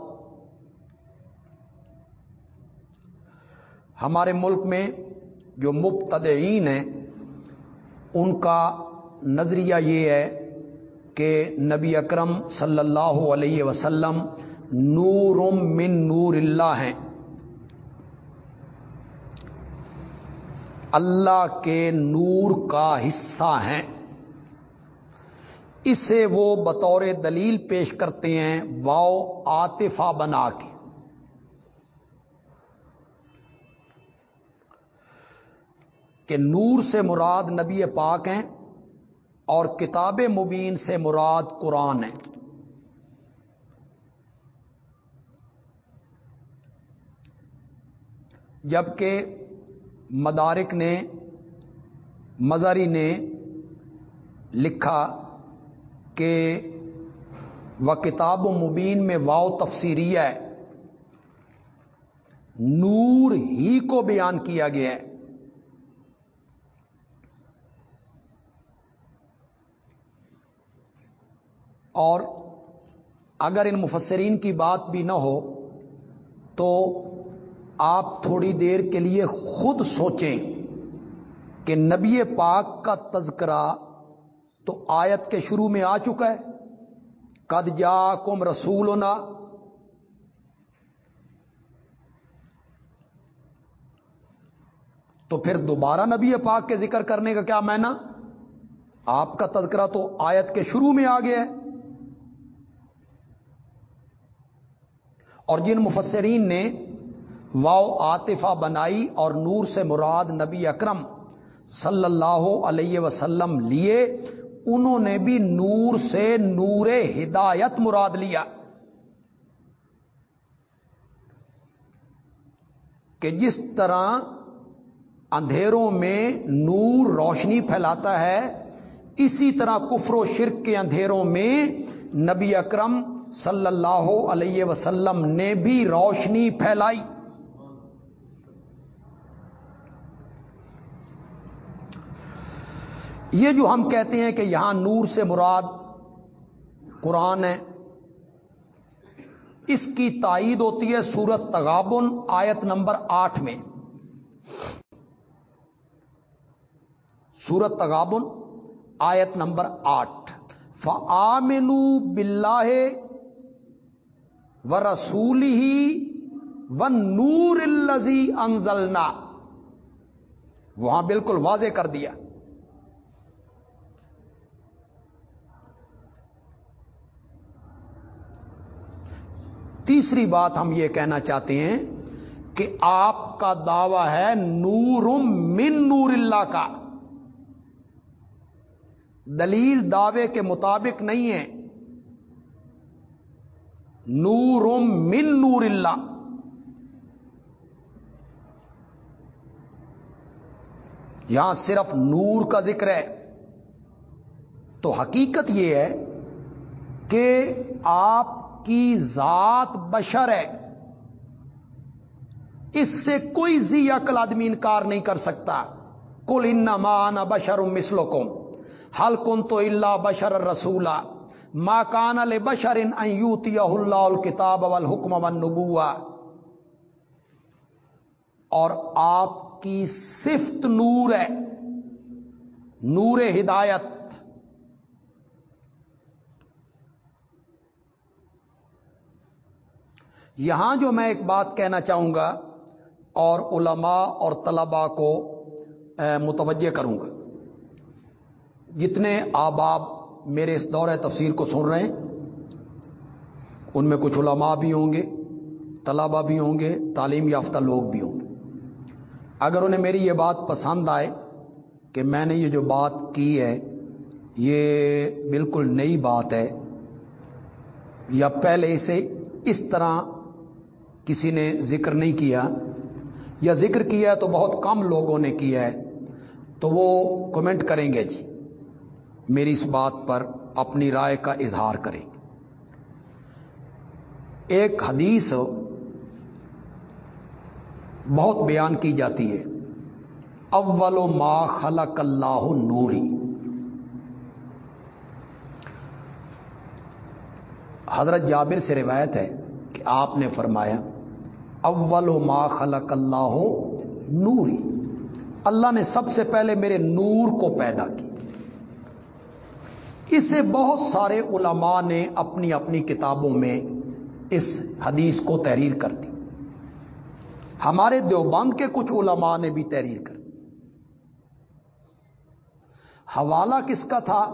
ہمارے ملک میں جو مبتدئین ہیں، ان کا نظریہ یہ ہے کہ نبی اکرم صلی اللہ علیہ وسلم نور من نور اللہ ہیں۔ اللہ کے نور کا حصہ ہیں۔ اسے وہ بطور دلیل پیش کرتے ہیں واؤ آتفا بنا کے۔ کہ نور سے مراد نبی پاک ہیں اور کتاب مبین سے مراد قرآن ہے جبکہ مدارک نے مزاری نے لکھا کہ وہ کتاب و مبین میں واؤ تفسیری ہے، نور ہی کو بیان کیا گیا ہے۔ اور اگر ان مفسرین کی بات بھی نہ ہو تو آپ تھوڑی دیر کے لیے خود سوچیں کہ نبی پاک کا تذکرہ تو آیت کے شروع میں آ چکا ہے۔ قد جا کم رسول ہونا تو پھر دوبارہ نبی پاک کے ذکر کرنے کا کیا معنی؟ آپ کا تذکرہ تو آیت کے شروع میں آ گیا ہے۔ اور جن مفسرین نے واؤ آتفا بنائی اور نور سے مراد نبی اکرم صلی اللہ علیہ وسلم لیے، انہوں نے بھی نور سے نور ہدایت مراد لیا۔ کہ جس طرح اندھیروں میں نور روشنی پھیلاتا ہے، اسی طرح کفر و شرک کے اندھیروں میں نبی اکرم صلی اللہ علیہ وسلم نے بھی روشنی پھیلائی۔ یہ جو ہم کہتے ہیں کہ یہاں نور سے مراد قرآن ہے، اس کی تائید ہوتی ہے سورت تغابن آیت نمبر آٹھ میں۔ سورت تغابن آیت نمبر آٹھ۔ فعامنو بلّہ و رسول ہی و نور الزی انزلنا۔ وہاں بالکل واضح کر دیا۔ تیسری بات ہم یہ کہنا چاہتے ہیں کہ آپ کا دعوی ہے نور من نور اللہ کا۔ دلیل دعوے کے مطابق نہیں ہے۔ نور من نور اللہ۔ یہاں صرف نور کا ذکر ہے۔ تو حقیقت یہ ہے کہ آپ کی ذات بشر ہے۔ اس سے کوئی زی عقل آدمی انکار نہیں کر سکتا۔ کل ان مان بشر مسلو کم حل کن تو اللہ بشر رسولہ ماں کان بشر ان یوتی اللہ الکتاب والحکم والنبوہ۔ اور آپ کی صفت نور ہے۔ نور ہدایت۔ یہاں جو میں ایک بات کہنا چاہوں گا اور علماء اور طلباء کو متوجہ کروں گا۔ جتنے آباب میرے اس دور تفسیر کو سن رہے ہیں، ان میں کچھ علماء بھی ہوں گے، طلباء بھی ہوں گے، تعلیم یافتہ لوگ بھی ہوں گے۔ اگر انہیں میری یہ بات پسند آئے کہ میں نے یہ جو بات کی ہے، یہ بالکل نئی بات ہے، یا پہلے اسے اس طرح کسی نے ذکر نہیں کیا یا ذکر کیا تو بہت کم لوگوں نے کیا ہے، تو وہ کمنٹ کریں گے جی میری اس بات پر اپنی رائے کا اظہار کریں گے۔ ایک حدیث بہت بیان کی جاتی ہے، اول و ما خلق اللہ نوری حضرت جابر سے روایت ہے کہ آپ نے فرمایا اول ما خلق اللہ نوری۔ اللہ نے سب سے پہلے میرے نور کو پیدا کی۔ اسے بہت سارے علماء نے اپنی اپنی کتابوں میں اس حدیث کو تحریر کر دی۔ ہمارے دیوبند کے کچھ علماء نے بھی تحریر کر حوالہ کس کا تھا؟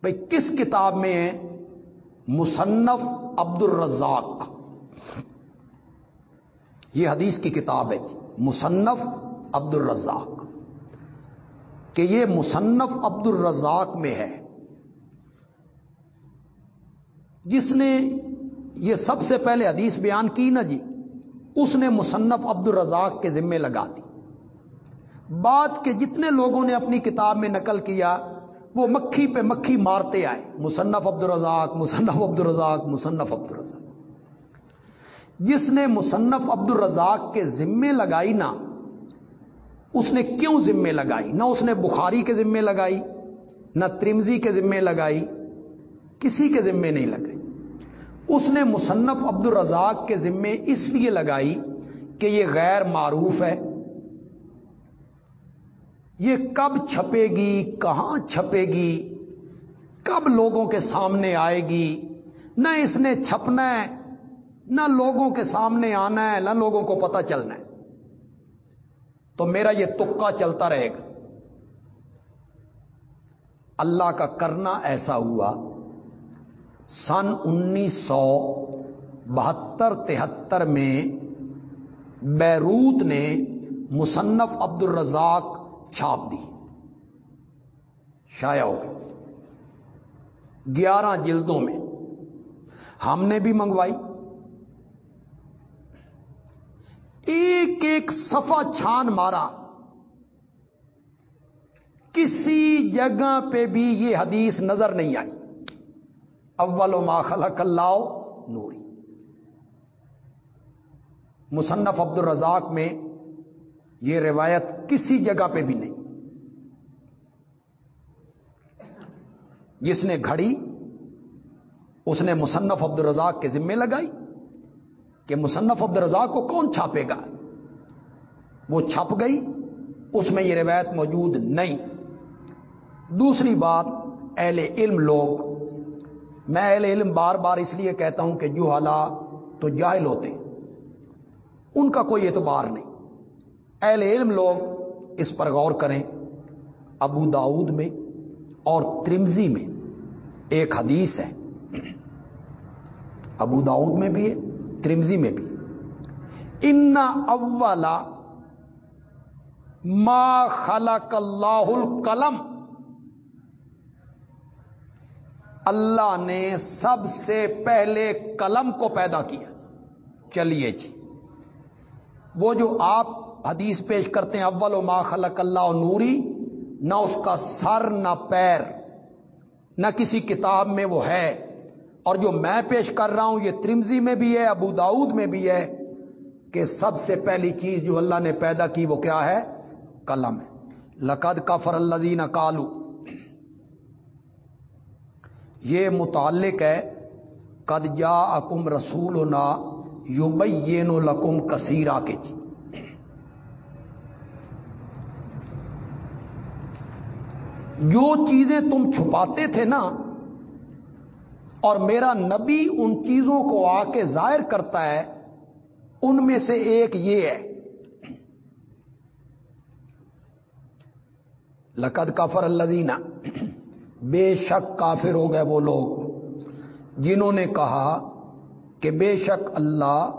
بھائی کس کتاب میں ہے؟ مصنف عبد الرزاق یہ حدیث کی کتاب ہے جی مصنف عبد الرزاق کہ یہ مصنف عبد الرزاق میں ہے۔ جس نے یہ سب سے پہلے حدیث بیان کی نا جی اس نے مصنف عبد الرزاق کے ذمے لگا دی۔ بات کے جتنے لوگوں نے اپنی کتاب میں نقل کیا، وہ مکھی پہ مکھی مارتے آئے۔ مصنف عبد الرزاق مصنف عبد الرزاق مصنف عبد الرزاق جس نے مصنف عبد الرزاق کے ذمے لگائی نا، اس نے کیوں ذمے لگائی؟ نہ اس نے بخاری کے ذمے لگائی، نہ ترمزی کے ذمے لگائی، کسی کے ذمے نہیں لگائی۔ اس نے مصنف عبد الرزاق کے ذمے اس لیے لگائی کہ یہ غیر معروف ہے۔ یہ کب چھپے گی؟ کہاں چھپے گی؟ کب لوگوں کے سامنے آئے گی؟ نہ اس نے چھپنا ہے نہ لوگوں کے سامنے آنا ہے، نہ لوگوں کو پتہ چلنا ہے۔ تو میرا یہ تکا چلتا رہے گا۔ اللہ کا کرنا ایسا ہوا، سن انیس سو بہتر تہتر میں بیروت نے مصنف عبد الرزاق چھاپ دی۔ شایا ہو گئی گیارہ جلدوں میں ہم نے بھی منگوائی۔ ایک ایک صفا چھان مارا۔ کسی جگہ پہ بھی یہ حدیث نظر نہیں آئی۔ اول و ما خلق اللہ نوری۔ مصنف عبد الرزاق میں یہ روایت کسی جگہ پہ بھی نہیں۔ جس نے گھڑی، اس نے مصنف عبد الرزاق کے ذمے لگائی۔ کہ مصنف عبد الرزاق کو کون چھاپے گا؟ وہ چھپ گئی، اس میں یہ روایت موجود نہیں۔ دوسری بات، اہل علم لوگ، میں اہل علم بار بار اس لیے کہتا ہوں کہ جو حالا تو جاہل ہوتے، ان کا کوئی اعتبار نہیں۔ اہل علم لوگ، اس پر غور کریں، ابو داود میں اور ترمزی میں ایک حدیث ہے۔ ابو داود میں بھی ہے ترمزی میں بھی۔ ان اولا ما خلق اللہ القلم۔ اللہ نے سب سے پہلے قلم کو پیدا کیا۔ چلیے جی۔ وہ جو آپ حدیث پیش کرتے ہیں، اول و ما خلق اللہ نوری، نہ اس کا سر، نہ پیر، نہ کسی کتاب میں وہ ہے۔ اور جو میں پیش کر رہا ہوں یہ ترمزی میں بھی ہے، ابو داود میں بھی ہے کہ سب سے پہلی چیز جو اللہ نے پیدا کی وہ کیا ہے؟ قلم ہے۔ لقد کا فر الزین کالو یہ متعلق ہے، قد جا اکم رسول نا یوبین لکم کثیرہ کے۔ جی جو چیزیں تم چھپاتے تھے نا اور میرا نبی ان چیزوں کو آ کے ظاہر کرتا ہے، ان میں سے ایک یہ ہے۔ لقد کافر الزینہ بے شک کافر ہو گئے وہ لوگ۔ جنہوں نے کہا کہ بے شک اللہ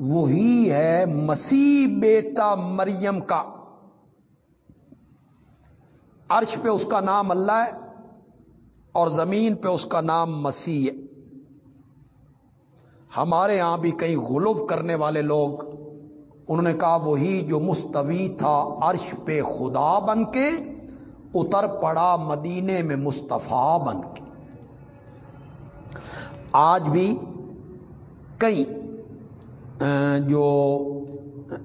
وہی ہے مسیح بیٹا مریم کا۔ عرش پہ اس کا نام اللہ ہے۔ اور زمین پہ اس کا نام مسیح ہے۔ ہمارے ہاں بھی کئی غلوب کرنے والے لوگ، انہوں نے کہا وہی جو مستوی تھا عرش پہ خدا بن کے، اتر پڑا مدینے میں مصطفیٰ بن کے۔ آج بھی کئی جو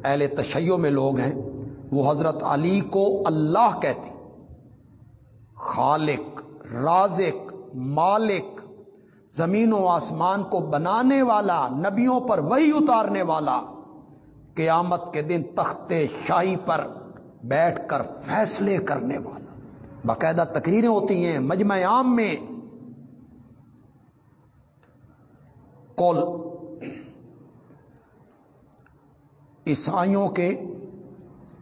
اہل تشیع میں لوگ ہیں، وہ حضرت علی کو اللہ کہتے خالق۔ رازق، مالک، زمین و آسمان کو بنانے والا، نبیوں پر وہی اتارنے والا، قیامت کے دن تخت شاہی پر بیٹھ کر فیصلے کرنے والا۔ باقاعدہ تقریریں ہوتی ہیں مجمع عام میں۔ کول عیسائیوں کے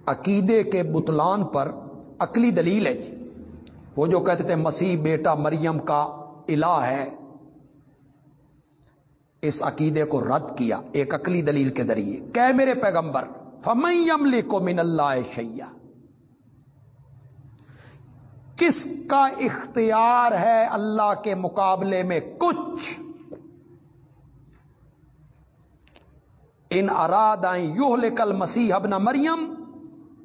عقیدے کے بتلان پر عقلی دلیل ہے جی۔ وہ جو کہتے تھے مسیح بیٹا مریم کا الہ ہے، اس عقیدے کو رد کیا ایک عقلی دلیل کے ذریعے۔ کہ میرے پیغمبر فمیم لے کو من اللہ شیا کس کا اختیار ہے اللہ کے مقابلے میں کچھ؟ ان اراد یوہ لکل مسیح ابن مریم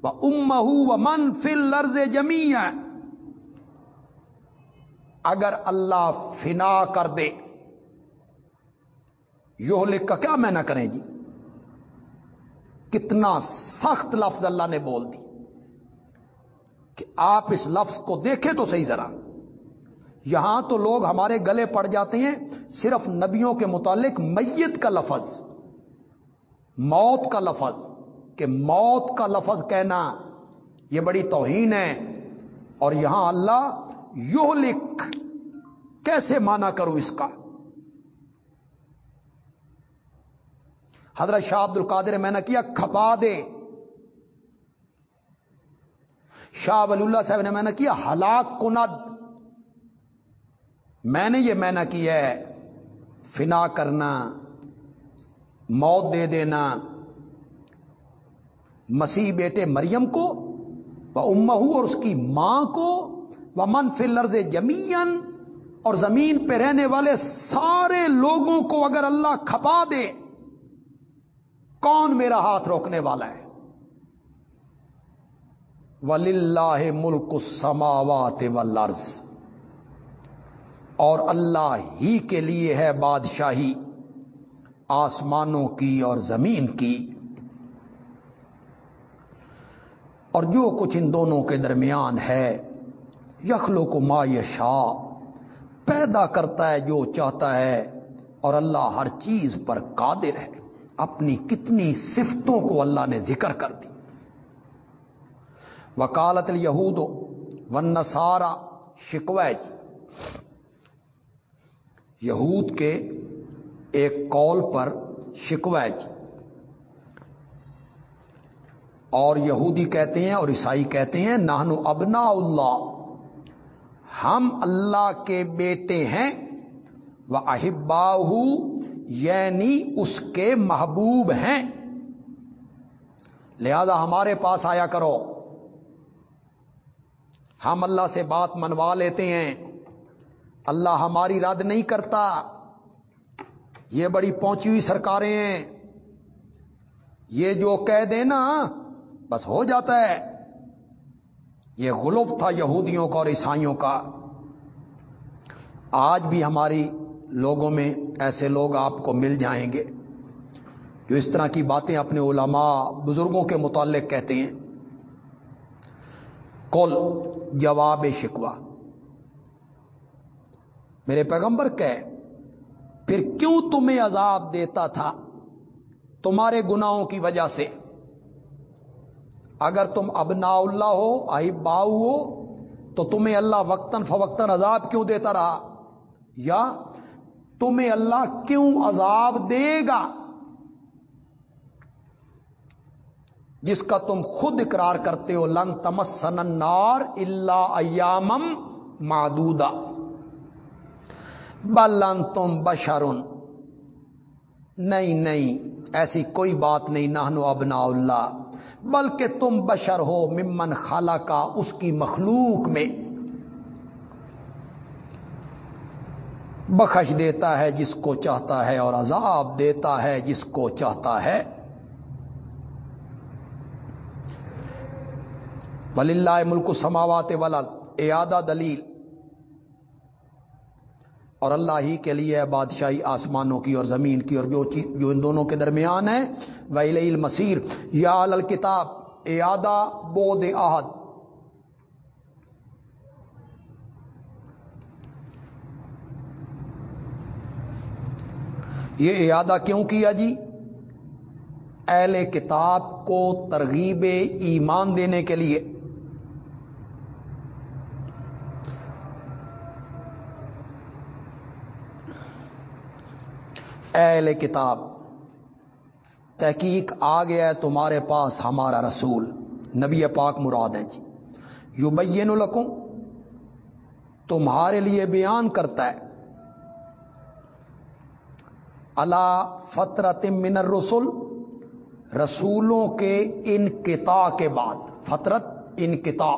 و ام و من فل لرز جمی اگر اللہ فنا کر دے یوہ لکھ کا کیا میں نہ کریں جی؟ کتنا سخت لفظ اللہ نے بول دی کہ آپ اس لفظ کو دیکھیں تو صحیح ذرا۔ یہاں تو لوگ ہمارے گلے پڑ جاتے ہیں، صرف نبیوں کے متعلق میت کا لفظ، موت کا لفظ، کہ موت کا لفظ کہنا، یہ بڑی توہین ہے۔ اور یہاں اللہ یو لکھ کیسے مانا کروں اس کا؟ حضرت شاہ عبد القادر میں نے کیا، کھپا دے۔ شاہ ولی اللہ صاحب نے میں نے کیا، ہلاک کند۔ میں نے یہ میں نے کیا ہے، فنا کرنا، موت دے دینا۔ مسیح بیٹے مریم کو وہ امہو اور اس کی ماں کو وہ من فلرز جمین اور زمین پہ رہنے والے سارے لوگوں کو اگر اللہ کھپا دے، کون میرا ہاتھ روکنے والا ہے؟ ولی اللہ ملک سماوات ولرز اور اللہ ہی کے لیے ہے بادشاہی، آسمانوں کی اور زمین کی۔ اور جو کچھ ان دونوں کے درمیان ہے یخلو کو ما یشا پیدا کرتا ہے جو چاہتا ہے، اور اللہ ہر چیز پر قادر ہے۔ اپنی کتنی صفتوں کو اللہ نے ذکر کر دی۔ وکالت یہود ون سارا شکویج جی۔ یہود کے ایک کال پر شکویج جی۔ اور یہودی کہتے ہیں اور عیسائی کہتے ہیں نہنو ابنا اللہ۔ ہم اللہ کے بیٹے ہیں۔ وہ احبا یعنی اس کے محبوب ہیں۔ لہذا ہمارے پاس آیا کرو۔ ہم اللہ سے بات منوا لیتے ہیں۔ اللہ ہماری رد نہیں کرتا۔ یہ بڑی پہنچی ہوئی سرکاریں ہیں۔ یہ جو کہہ دیں نا، بس ہو جاتا ہے۔ یہ غلف تھا یہودیوں کا اور عیسائیوں کا۔ آج بھی ہماری لوگوں میں ایسے لوگ آپ کو مل جائیں گے جو اس طرح کی باتیں اپنے علماء بزرگوں کے متعلق کہتے ہیں۔ کل جواب شکوا میرے پیغمبر کہ پھر کیوں تمہیں عذاب دیتا تھا؟ تمہارے گناہوں کی وجہ سے۔ اگر تم ابنا اللہ ہو آئی باؤ ہو، تو تمہیں اللہ وقتاً فوقتاً عذاب کیوں دیتا رہا؟ یا تمہیں اللہ کیوں عذاب دے گا؟ جس کا تم خود اقرار کرتے ہو، لن تمسن النار اللہ ایامم مادودا بلن تم بشرن نہیں نہیں، ایسی کوئی بات نہیں نہنو ابنا اللہ۔ بلکہ تم بشر ہو ممن خالہ کا اس کی مخلوق میں۔ بخش دیتا ہے جس کو چاہتا ہے اور عذاب دیتا ہے جس کو چاہتا ہے۔ ولی اللہ ملک سماوات والا اعادہ دلیل۔ اور اللہ ہی کے لیے بادشاہی آسمانوں کی اور زمین کی اور جو جو ان دونوں کے درمیان ہے۔ ویل مسیر یا الکتاب اعادہ بود عہد یہ اعادہ کیوں کیا جی؟ اہل کتاب کو ترغیب ایمان دینے کے لیے۔ اہل کتاب، تحقیق آ گیا ہے تمہارے پاس ہمارا رسول، نبی پاک مراد ہے جی۔ یو بین تمہارے لیے بیان کرتا ہے۔ اللہ فطرت من الرسل، رسولوں کے انقطاع کے بعد، فطرت انقطاع،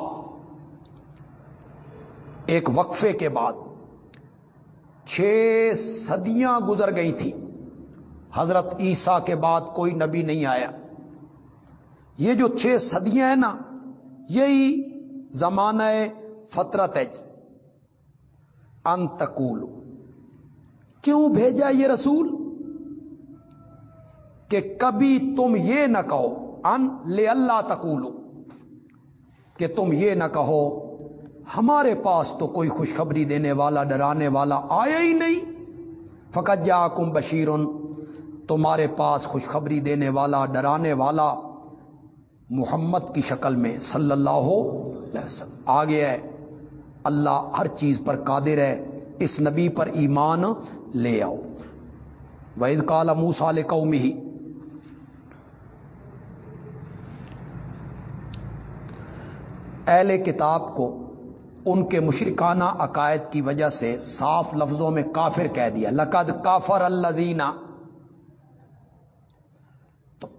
ایک وقفے کے بعد، چھ صدیاں گزر گئی تھی حضرت عیسیٰ کے بعد کوئی نبی نہیں آیا۔ یہ جو چھ صدیاں ہیں نا، یہی زمانہ فطرت ہے۔ جی انتقول کیوں بھیجا یہ رسول؟ کہ کبھی تم یہ نہ کہو، ان لے اللہ تقولو، کہ تم یہ نہ کہو، ہمارے پاس تو کوئی خوشخبری دینے والا، ڈرانے والا آیا ہی نہیں۔ فقط جا کم بشیرن تمہارے پاس خوشخبری دینے والا، ڈرانے والا محمد کی شکل میں صلی اللہ ہو آگے ہے۔ اللہ ہر چیز پر قادر ہے۔ اس نبی پر ایمان لے آؤ۔ ویز کالا موسال قومی ہی اہل کتاب کو ان کے مشرکانہ عقائد کی وجہ سے صاف لفظوں میں کافر کہہ دیا۔ لقد کافر الزینہ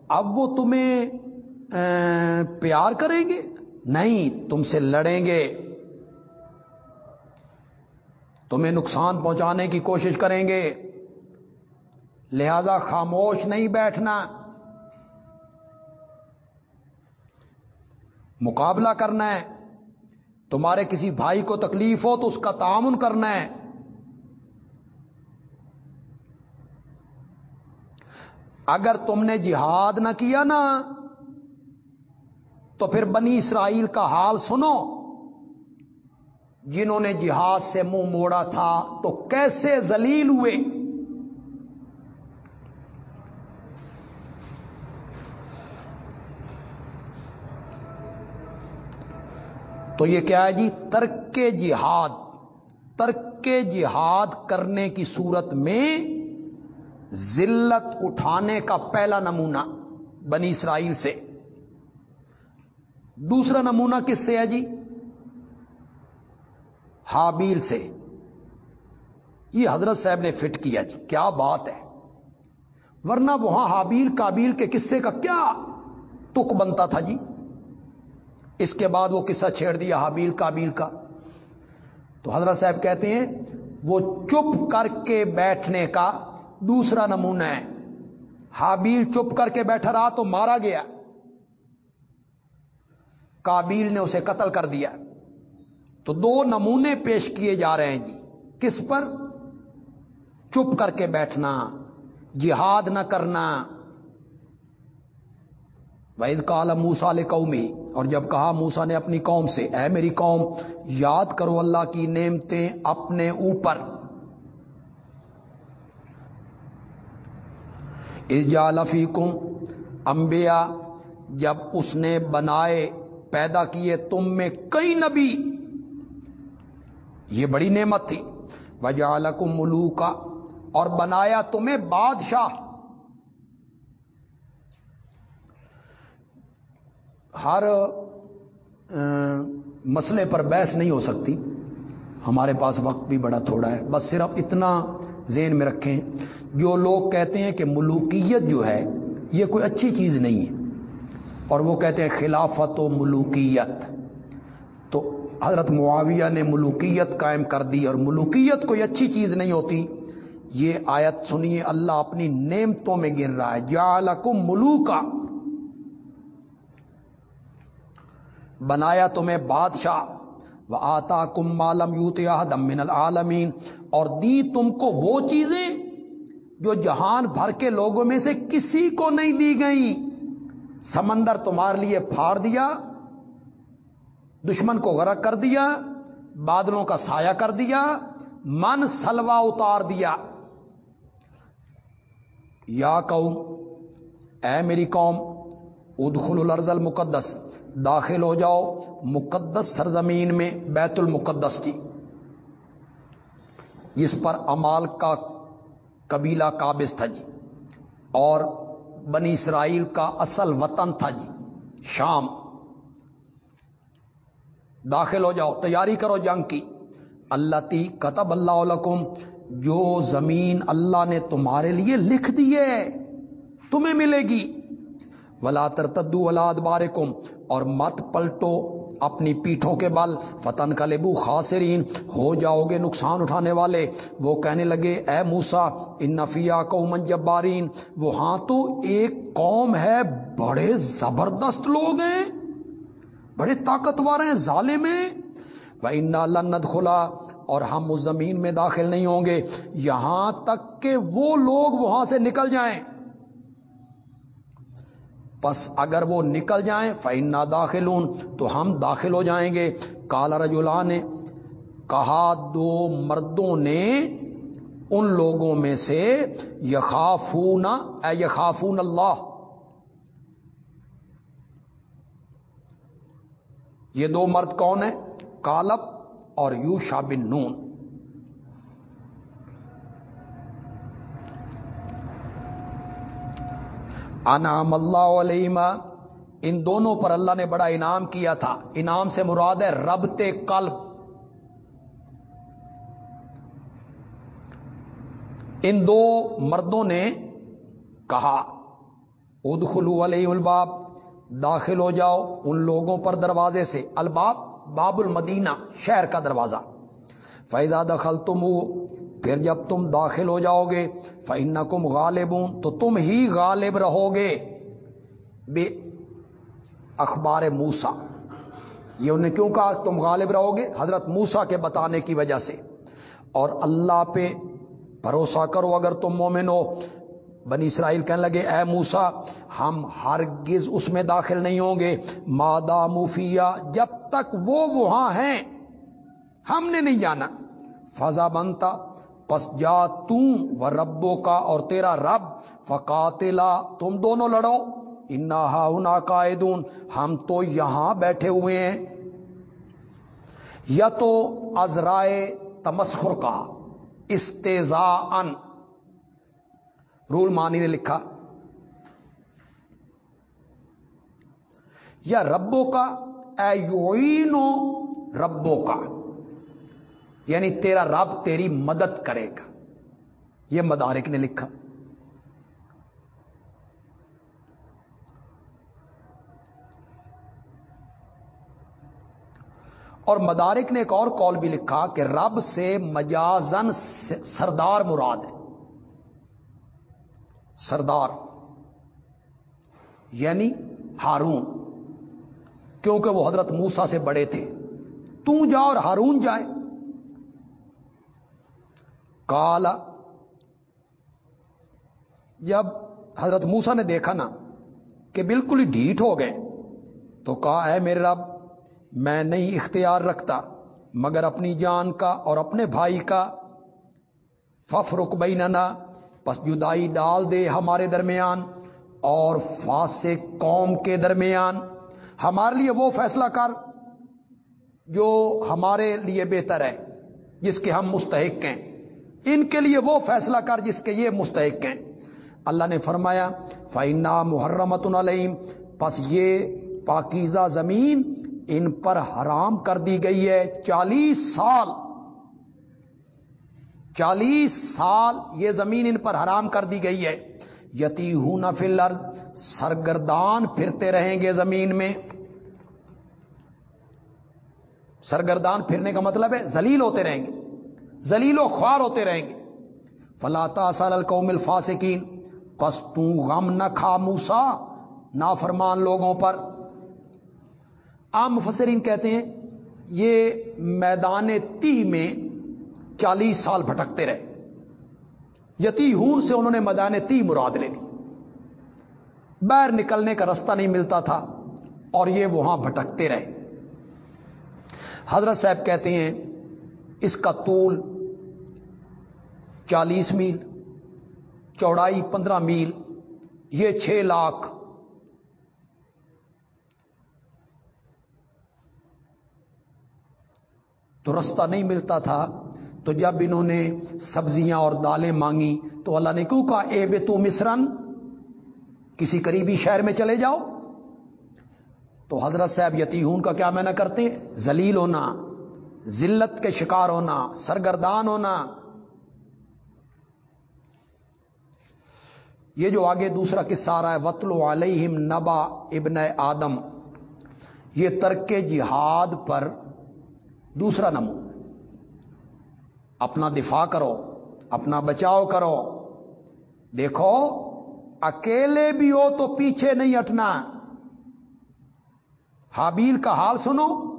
اب وہ تمہیں پیار کریں گے؟ نہیں، تم سے لڑیں گے۔ تمہیں نقصان پہنچانے کی کوشش کریں گے۔ لہذا خاموش نہیں بیٹھنا۔ مقابلہ کرنا ہے۔ تمہارے کسی بھائی کو تکلیف ہو تو اس کا تعاون کرنا ہے۔ اگر تم نے جہاد نہ کیا نا، تو پھر بنی اسرائیل کا حال سنو۔ جنہوں نے جہاد سے منہ موڑا تھا، تو کیسے ذلیل ہوئے؟ تو یہ کیا ہے جی؟ ترک جہاد۔ ترک جہاد کرنے کی صورت میں ذلت اٹھانے کا پہلا نمونہ بنی اسرائیل سے۔ دوسرا نمونہ کس سے ہے جی؟ حابیل سے۔ یہ حضرت صاحب نے فٹ کیا جی کیا بات ہے؟ ورنہ وہاں حابیل کابیل کے قصے کا کیا تک بنتا تھا جی؟ اس کے بعد وہ قصہ چھیڑ دیا حابیل کابیل کا۔ تو حضرت صاحب کہتے ہیں، وہ چپ کر کے بیٹھنے کا دوسرا نمونہ ہے۔ حابیل چپ کر کے بیٹھا رہا تو مارا گیا۔ کابیل نے اسے قتل کر دیا۔ تو دو نمونے پیش کیے جا رہے ہیں جی۔ کس پر؟ چپ کر کے بیٹھنا، جہاد نہ کرنا۔ وحید کال موسا قومی اور جب کہا موسا نے اپنی قوم سے، اے میری قوم، یاد کرو اللہ کی نعمتیں اپنے اوپر۔ لفیقم امبیا جب اس نے بنائے، پیدا کیے تم میں کئی نبی۔ یہ بڑی نعمت تھی۔ وجالکم ملو کا اور بنایا تمہیں بادشاہ۔ ہر مسئلے پر بحث نہیں ہو سکتی۔ ہمارے پاس وقت بھی بڑا تھوڑا ہے۔ بس صرف اتنا ذہن میں رکھیں۔ جو لوگ کہتے ہیں کہ ملوکیت جو ہے، یہ کوئی اچھی چیز نہیں ہے۔ اور وہ کہتے ہیں خلافت و ملوکیت۔ تو حضرت معاویہ نے ملوکیت قائم کر دی اور ملوکیت کوئی اچھی چیز نہیں ہوتی۔ یہ آیت سنیے، اللہ اپنی نعمتوں میں گر رہا ہے۔ جالکم ملوکا۔ بنایا تمہیں بادشاہ۔ وہ آتا کم مالم یوت من العالمین، اور دی تم کو وہ چیزیں جو جہان بھر کے لوگوں میں سے کسی کو نہیں دی گئی سمندر تمہارے لیے پھاڑ دیا، دشمن کو غرق کر دیا، بادلوں کا سایہ کر دیا، من سلوا اتار دیا۔ یا قوم، اے میری قوم ادخل الارض المقدس۔ داخل ہو جاؤ مقدس سرزمین میں بیت المقدس کی۔ جس پر امال کا قبیلہ قابض تھا جی اور بنی اسرائیل کا اصل وطن تھا جی شام۔ داخل ہو جاؤ، تیاری کرو جنگ کی۔ اللہ تی کتب اللہ علکم جو زمین اللہ نے تمہارے لیے لکھ دیے تمہیں ملے گی۔ ولا ترتدو ولاد بارکم اور مت پلٹو اپنی پیٹھوں کے بل۔ فتن کا لبو خاصرین ہو جاؤ گے نقصان اٹھانے والے۔ وہ کہنے لگے، اے موسا ان نفیا قومن جبارین۔ وہ ہاں تو ایک قوم ہے، بڑے زبردست لوگ ہیں، بڑے طاقتور ہیں، ظالم ہیں۔ وہ انا لند کھلا اور ہم اس زمین میں داخل نہیں ہوں گے۔ یہاں تک کہ وہ لوگ وہاں سے نکل جائیں۔ پس اگر وہ نکل جائیں فائن نہ داخل تو ہم داخل ہو جائیں گے۔ کالا رجولا نے کہا دو مردوں نے ان لوگوں میں سے، یخافون، اے یخافون اللہ۔ یہ دو مرد کون ہیں؟ کالب اور یو شابن نون۔ انعام اللہ علیما ان دونوں پر اللہ نے بڑا انعام کیا تھا۔ انعام سے مراد ہے ربط قلب۔ ان دو مردوں نے کہا ادخلو علیہ الباب، داخل ہو جاؤ ان لوگوں پر دروازے سے۔ الباب، باب المدینہ، شہر کا دروازہ۔ فیضا دخل تم پھر جب تم داخل ہو جاؤ گے فن کم غالب تو تم ہی غالب رہو گے۔ بے اخبار موسا یہ انہیں کیوں کہا تم غالب رہو گے؟ حضرت موسا کے بتانے کی وجہ سے۔ اور اللہ پہ بھروسہ کرو اگر تم مومن ہو۔ بنی اسرائیل کہنے لگے، اے موسا ہم ہرگز اس میں داخل نہیں ہوں گے۔ مادہ مفیا جب تک وہ وہاں ہیں، ہم نے نہیں جانا۔ فضا بنتا پس جا تم و ربوں کا اور تیرا رب، فقاتلا، تم دونوں لڑو۔ انا ہا قائدون ہم تو یہاں بیٹھے ہوئے ہیں۔ یا تو ازرائے تمسخر کا استضا ان رول مانی نے لکھا۔ یا ربوں کا، اے ربوں کا۔ یعنی تیرا رب تیری مدد کرے گا۔ یہ مدارک نے لکھا۔ اور مدارک نے ایک اور کال بھی لکھا کہ رب سے مجازن سردار مراد ہے۔ سردار یعنی ہارون، کیونکہ وہ حضرت موسا سے بڑے تھے۔ تو جا اور ہارون جائے۔ کالا جب حضرت موسا نے دیکھا نا کہ بالکل ہی ڈھیٹ ہو گئے، تو کہا ہے میرے رب، میں نہیں اختیار رکھتا، مگر اپنی جان کا اور اپنے بھائی کا فف رک بیننا پس جدائی ڈال دے ہمارے درمیان اور فاسق قوم کے درمیان۔ ہمارے لیے وہ فیصلہ کر جو ہمارے لیے بہتر ہے، جس کے ہم مستحق ہیں۔ ان کے لیے وہ فیصلہ کر جس کے یہ مستحق ہیں۔ اللہ نے فرمایا فائنا محرمت علیم پس یہ پاکیزہ زمین ان پر حرام کر دی گئی ہے۔ چالیس سال چالیس سال یہ زمین ان پر حرام کر دی گئی ہے۔ یتی ہوں فل سرگردان پھرتے رہیں گے زمین میں۔ سرگردان پھرنے کا مطلب ہے زلیل ہوتے رہیں گے۔ زلیل و خوار ہوتے رہیں گے۔ فلاطا سال القوم الفاسقین پس تو غم نہ کھا موسا نافرمان لوگوں پر۔ عام مفسرین کہتے ہیں، یہ میدان تی میں چالیس سال بھٹکتے رہے۔ یتی ہون سے انہوں نے میدان تی مراد لے لی۔ باہر نکلنے کا رستہ نہیں ملتا تھا اور یہ وہاں بھٹکتے رہے۔ حضرت صاحب کہتے ہیں، اس کا طول چالیس میل، چوڑائی پندرہ میل، یہ چھ لاکھ۔ تو رستہ نہیں ملتا تھا، تو جب انہوں نے سبزیاں اور دالیں مانگی تو اللہ نے کیوں کہا، اے بے تو مصرن، کسی قریبی شہر میں چلے جاؤ تو حضرت صاحب یتیون کا کیا میں نہ کرتے؟ زلیل ہونا، ذلت کے شکار ہونا، سرگردان ہونا۔ یہ جو آگے دوسرا قصہ آ رہا ہے وطل علیہم نبا ابن آدم۔ یہ ترک جہاد پر دوسرا نمو۔ اپنا دفاع کرو، اپنا بچاؤ کرو۔ دیکھو، اکیلے بھی ہو تو پیچھے نہیں ہٹنا۔ حابیل کا حال سنو۔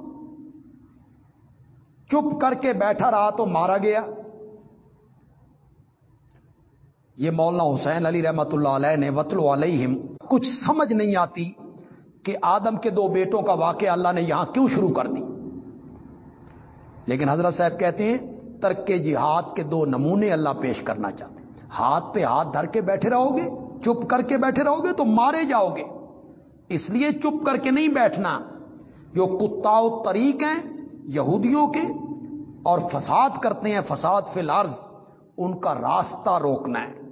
چپ کر کے بیٹھا رہا تو مارا گیا۔ یہ مولانا حسین علی رحمت اللہ علیہ نے وطل علیہم، کچھ سمجھ نہیں آتی کہ آدم کے دو بیٹوں کا واقعہ اللہ نے یہاں کیوں شروع کر دی۔ لیکن حضرت صاحب کہتے ہیں، ترک جہاد کے دو نمونے اللہ پیش کرنا چاہتے ہیں۔ ہاتھ پہ ہاتھ دھر کے بیٹھے رہو گے، چپ کر کے بیٹھے رہو گے تو مارے جاؤ گے۔ اس لیے چپ کر کے نہیں بیٹھنا۔ جو کتا طریق ہیں، یہودیوں کے اور فساد کرتے ہیں، فساد فی الارض، ان کا راستہ روکنا ہے۔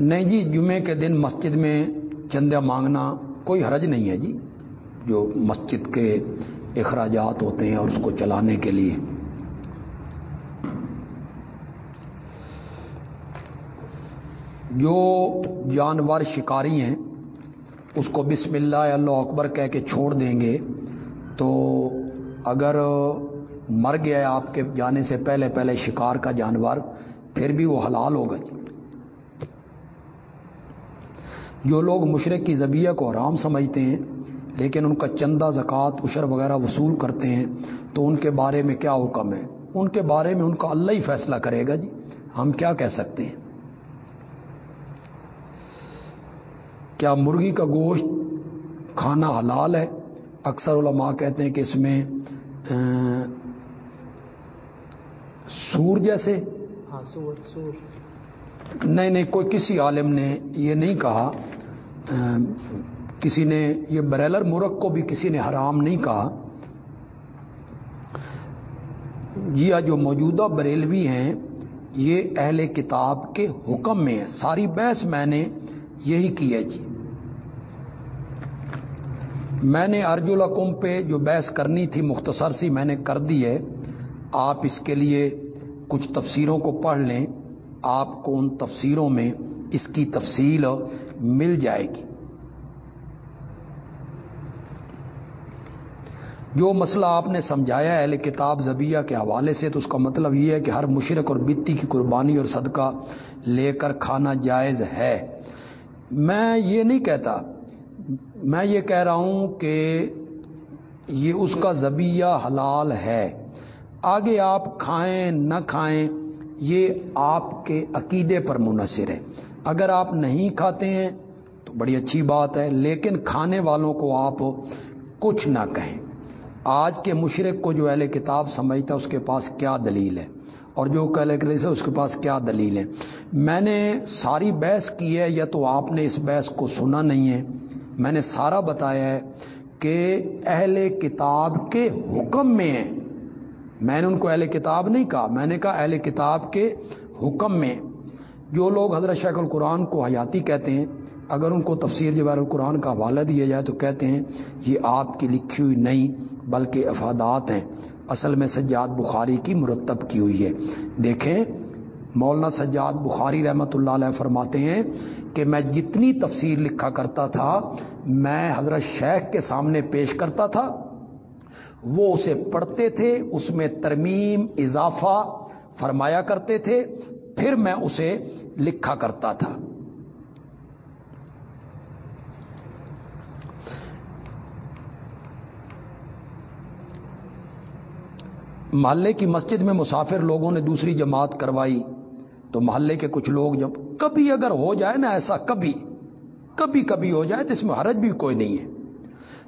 نہیں جی جمعے کے دن مسجد میں چندہ مانگنا کوئی حرج نہیں ہے جی جو مسجد کے اخراجات ہوتے ہیں اور اس کو چلانے کے لیے۔ جو جانور شکاری ہیں، اس کو بسم اللہ اللہ اکبر کہہ کے چھوڑ دیں گے، تو اگر مر گیا آپ کے جانے سے پہلے پہلے شکار کا جانور، پھر بھی وہ حلال ہوگا جی۔ جو لوگ مشرق کی زبیہ کو حرام سمجھتے ہیں لیکن ان کا چندہ زکوٰۃ اشر وغیرہ وصول کرتے ہیں تو ان کے بارے میں کیا حکم ہے؟ ان کے بارے میں ان کا اللہ ہی فیصلہ کرے گا جی۔ ہم کیا کہہ سکتے ہیں؟ کیا مرغی کا گوشت کھانا حلال ہے؟ اکثر علماء کہتے ہیں کہ اس میں سور جیسے۔ ہاں سور سور۔ نہیں نہیں کوئی کسی عالم نے یہ نہیں کہا۔ کسی نے یہ بریلر مرغ کو بھی کسی نے حرام نہیں کہا۔ یہ جو موجودہ بریلوی ہیں، یہ اہل کتاب کے حکم میں ہے ساری بحث میں نے یہی کی ہے جی۔ میں نے ارج القم پہ جو بحث کرنی تھی، مختصر سی میں نے کر دی ہے۔ آپ اس کے لیے کچھ تفسیروں کو پڑھ لیں۔ آپ کو ان تفسیروں میں اس کی تفصیل مل جائے گی۔ جو مسئلہ آپ نے سمجھایا ہے کتاب زبیہ کے حوالے سے، تو اس کا مطلب یہ ہے کہ ہر مشرق اور بتی کی قربانی اور صدقہ لے کر کھانا جائز ہے۔ میں یہ نہیں کہتا، میں یہ کہہ رہا ہوں کہ یہ اس کا زبیہ حلال ہے۔ آگے آپ کھائیں نہ کھائیں یہ آپ کے عقیدے پر منحصر ہے۔ اگر آپ نہیں کھاتے ہیں تو بڑی اچھی بات ہے، لیکن کھانے والوں کو آپ کچھ نہ کہیں۔ آج کے مشرق کو جو اہل کتاب سمجھتا ہے، اس کے پاس کیا دلیل ہے؟ اور جو کہلے سے اس کے پاس کیا دلیل ہے؟ میں نے ساری بحث کی ہے، یا تو آپ نے اس بحث کو سنا نہیں ہے۔ میں نے سارا بتایا ہے کہ اہل کتاب کے حکم میں ہیں۔ میں نے ان کو اہل کتاب نہیں کہا، میں نے کہا اہل کتاب کے حکم میں جو لوگ حضرت شیخ القرآن کو حیاتی کہتے ہیں، اگر ان کو تفسیر جبیر القرآن کا حوالہ دیا جائے تو کہتے ہیں یہ آپ کی لکھی ہوئی نہیں بلکہ افادات ہیں۔ اصل میں سجاد بخاری کی مرتب کی ہوئی ہے۔ دیکھیں، مولانا سجاد بخاری رحمۃ اللہ علیہ فرماتے ہیں کہ میں جتنی تفسیر لکھا کرتا تھا، میں حضرت شیخ کے سامنے پیش کرتا تھا۔ وہ اسے پڑھتے تھے، اس میں ترمیم، اضافہ فرمایا کرتے تھے، پھر میں اسے لکھا کرتا تھا۔ محلے کی مسجد میں مسافر لوگوں نے دوسری جماعت کروائی۔ تو محلے کے کچھ لوگ جب کبھی اگر ہو جائے نا ایسا، کبھی کبھی کبھی ہو جائے تو اس میں حرج بھی کوئی نہیں ہے۔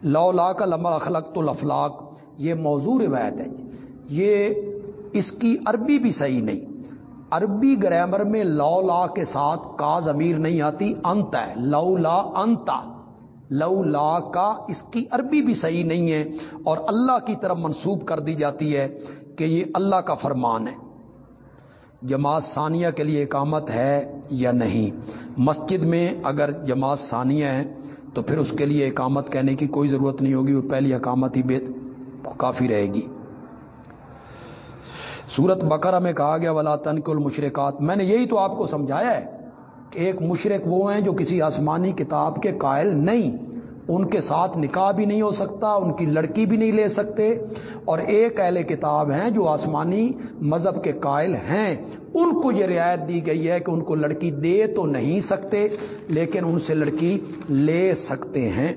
لو لا کا لمبا اخلاق تو لفلاق یہ موضوع روایت ہے جی۔ یہ اس کی عربی بھی صحیح نہیں۔ عربی گرامر میں لو لا کے ساتھ کا ضمیر نہیں آتی، انت ہے لو لا انتا لو لا کا اس کی عربی بھی صحیح نہیں ہے اور اللہ کی طرف منسوب کر دی جاتی ہے کہ یہ اللہ کا فرمان ہے۔ جماعت ثانیہ کے لیے اقامت ہے یا نہیں؟ مسجد میں اگر جماعت ثانیہ ہے تو پھر اس کے لیے اقامت کہنے کی کوئی ضرورت نہیں ہوگی، وہ پہلی اقامت ہی کافی رہے گی۔ سورت بقرہ میں کہا گیا، ولا تن کے میں نے یہی تو آپ کو سمجھایا ہے کہ ایک مشرق وہ ہیں جو کسی آسمانی کتاب کے قائل نہیں، ان کے ساتھ نکاح بھی نہیں ہو سکتا، ان کی لڑکی بھی نہیں لے سکتے۔ اور ایک اہل کتاب ہیں جو آسمانی مذہب کے قائل ہیں۔ ان کو یہ رعایت دی گئی ہے کہ ان کو لڑکی دے تو نہیں سکتے، لیکن ان سے لڑکی لے سکتے ہیں۔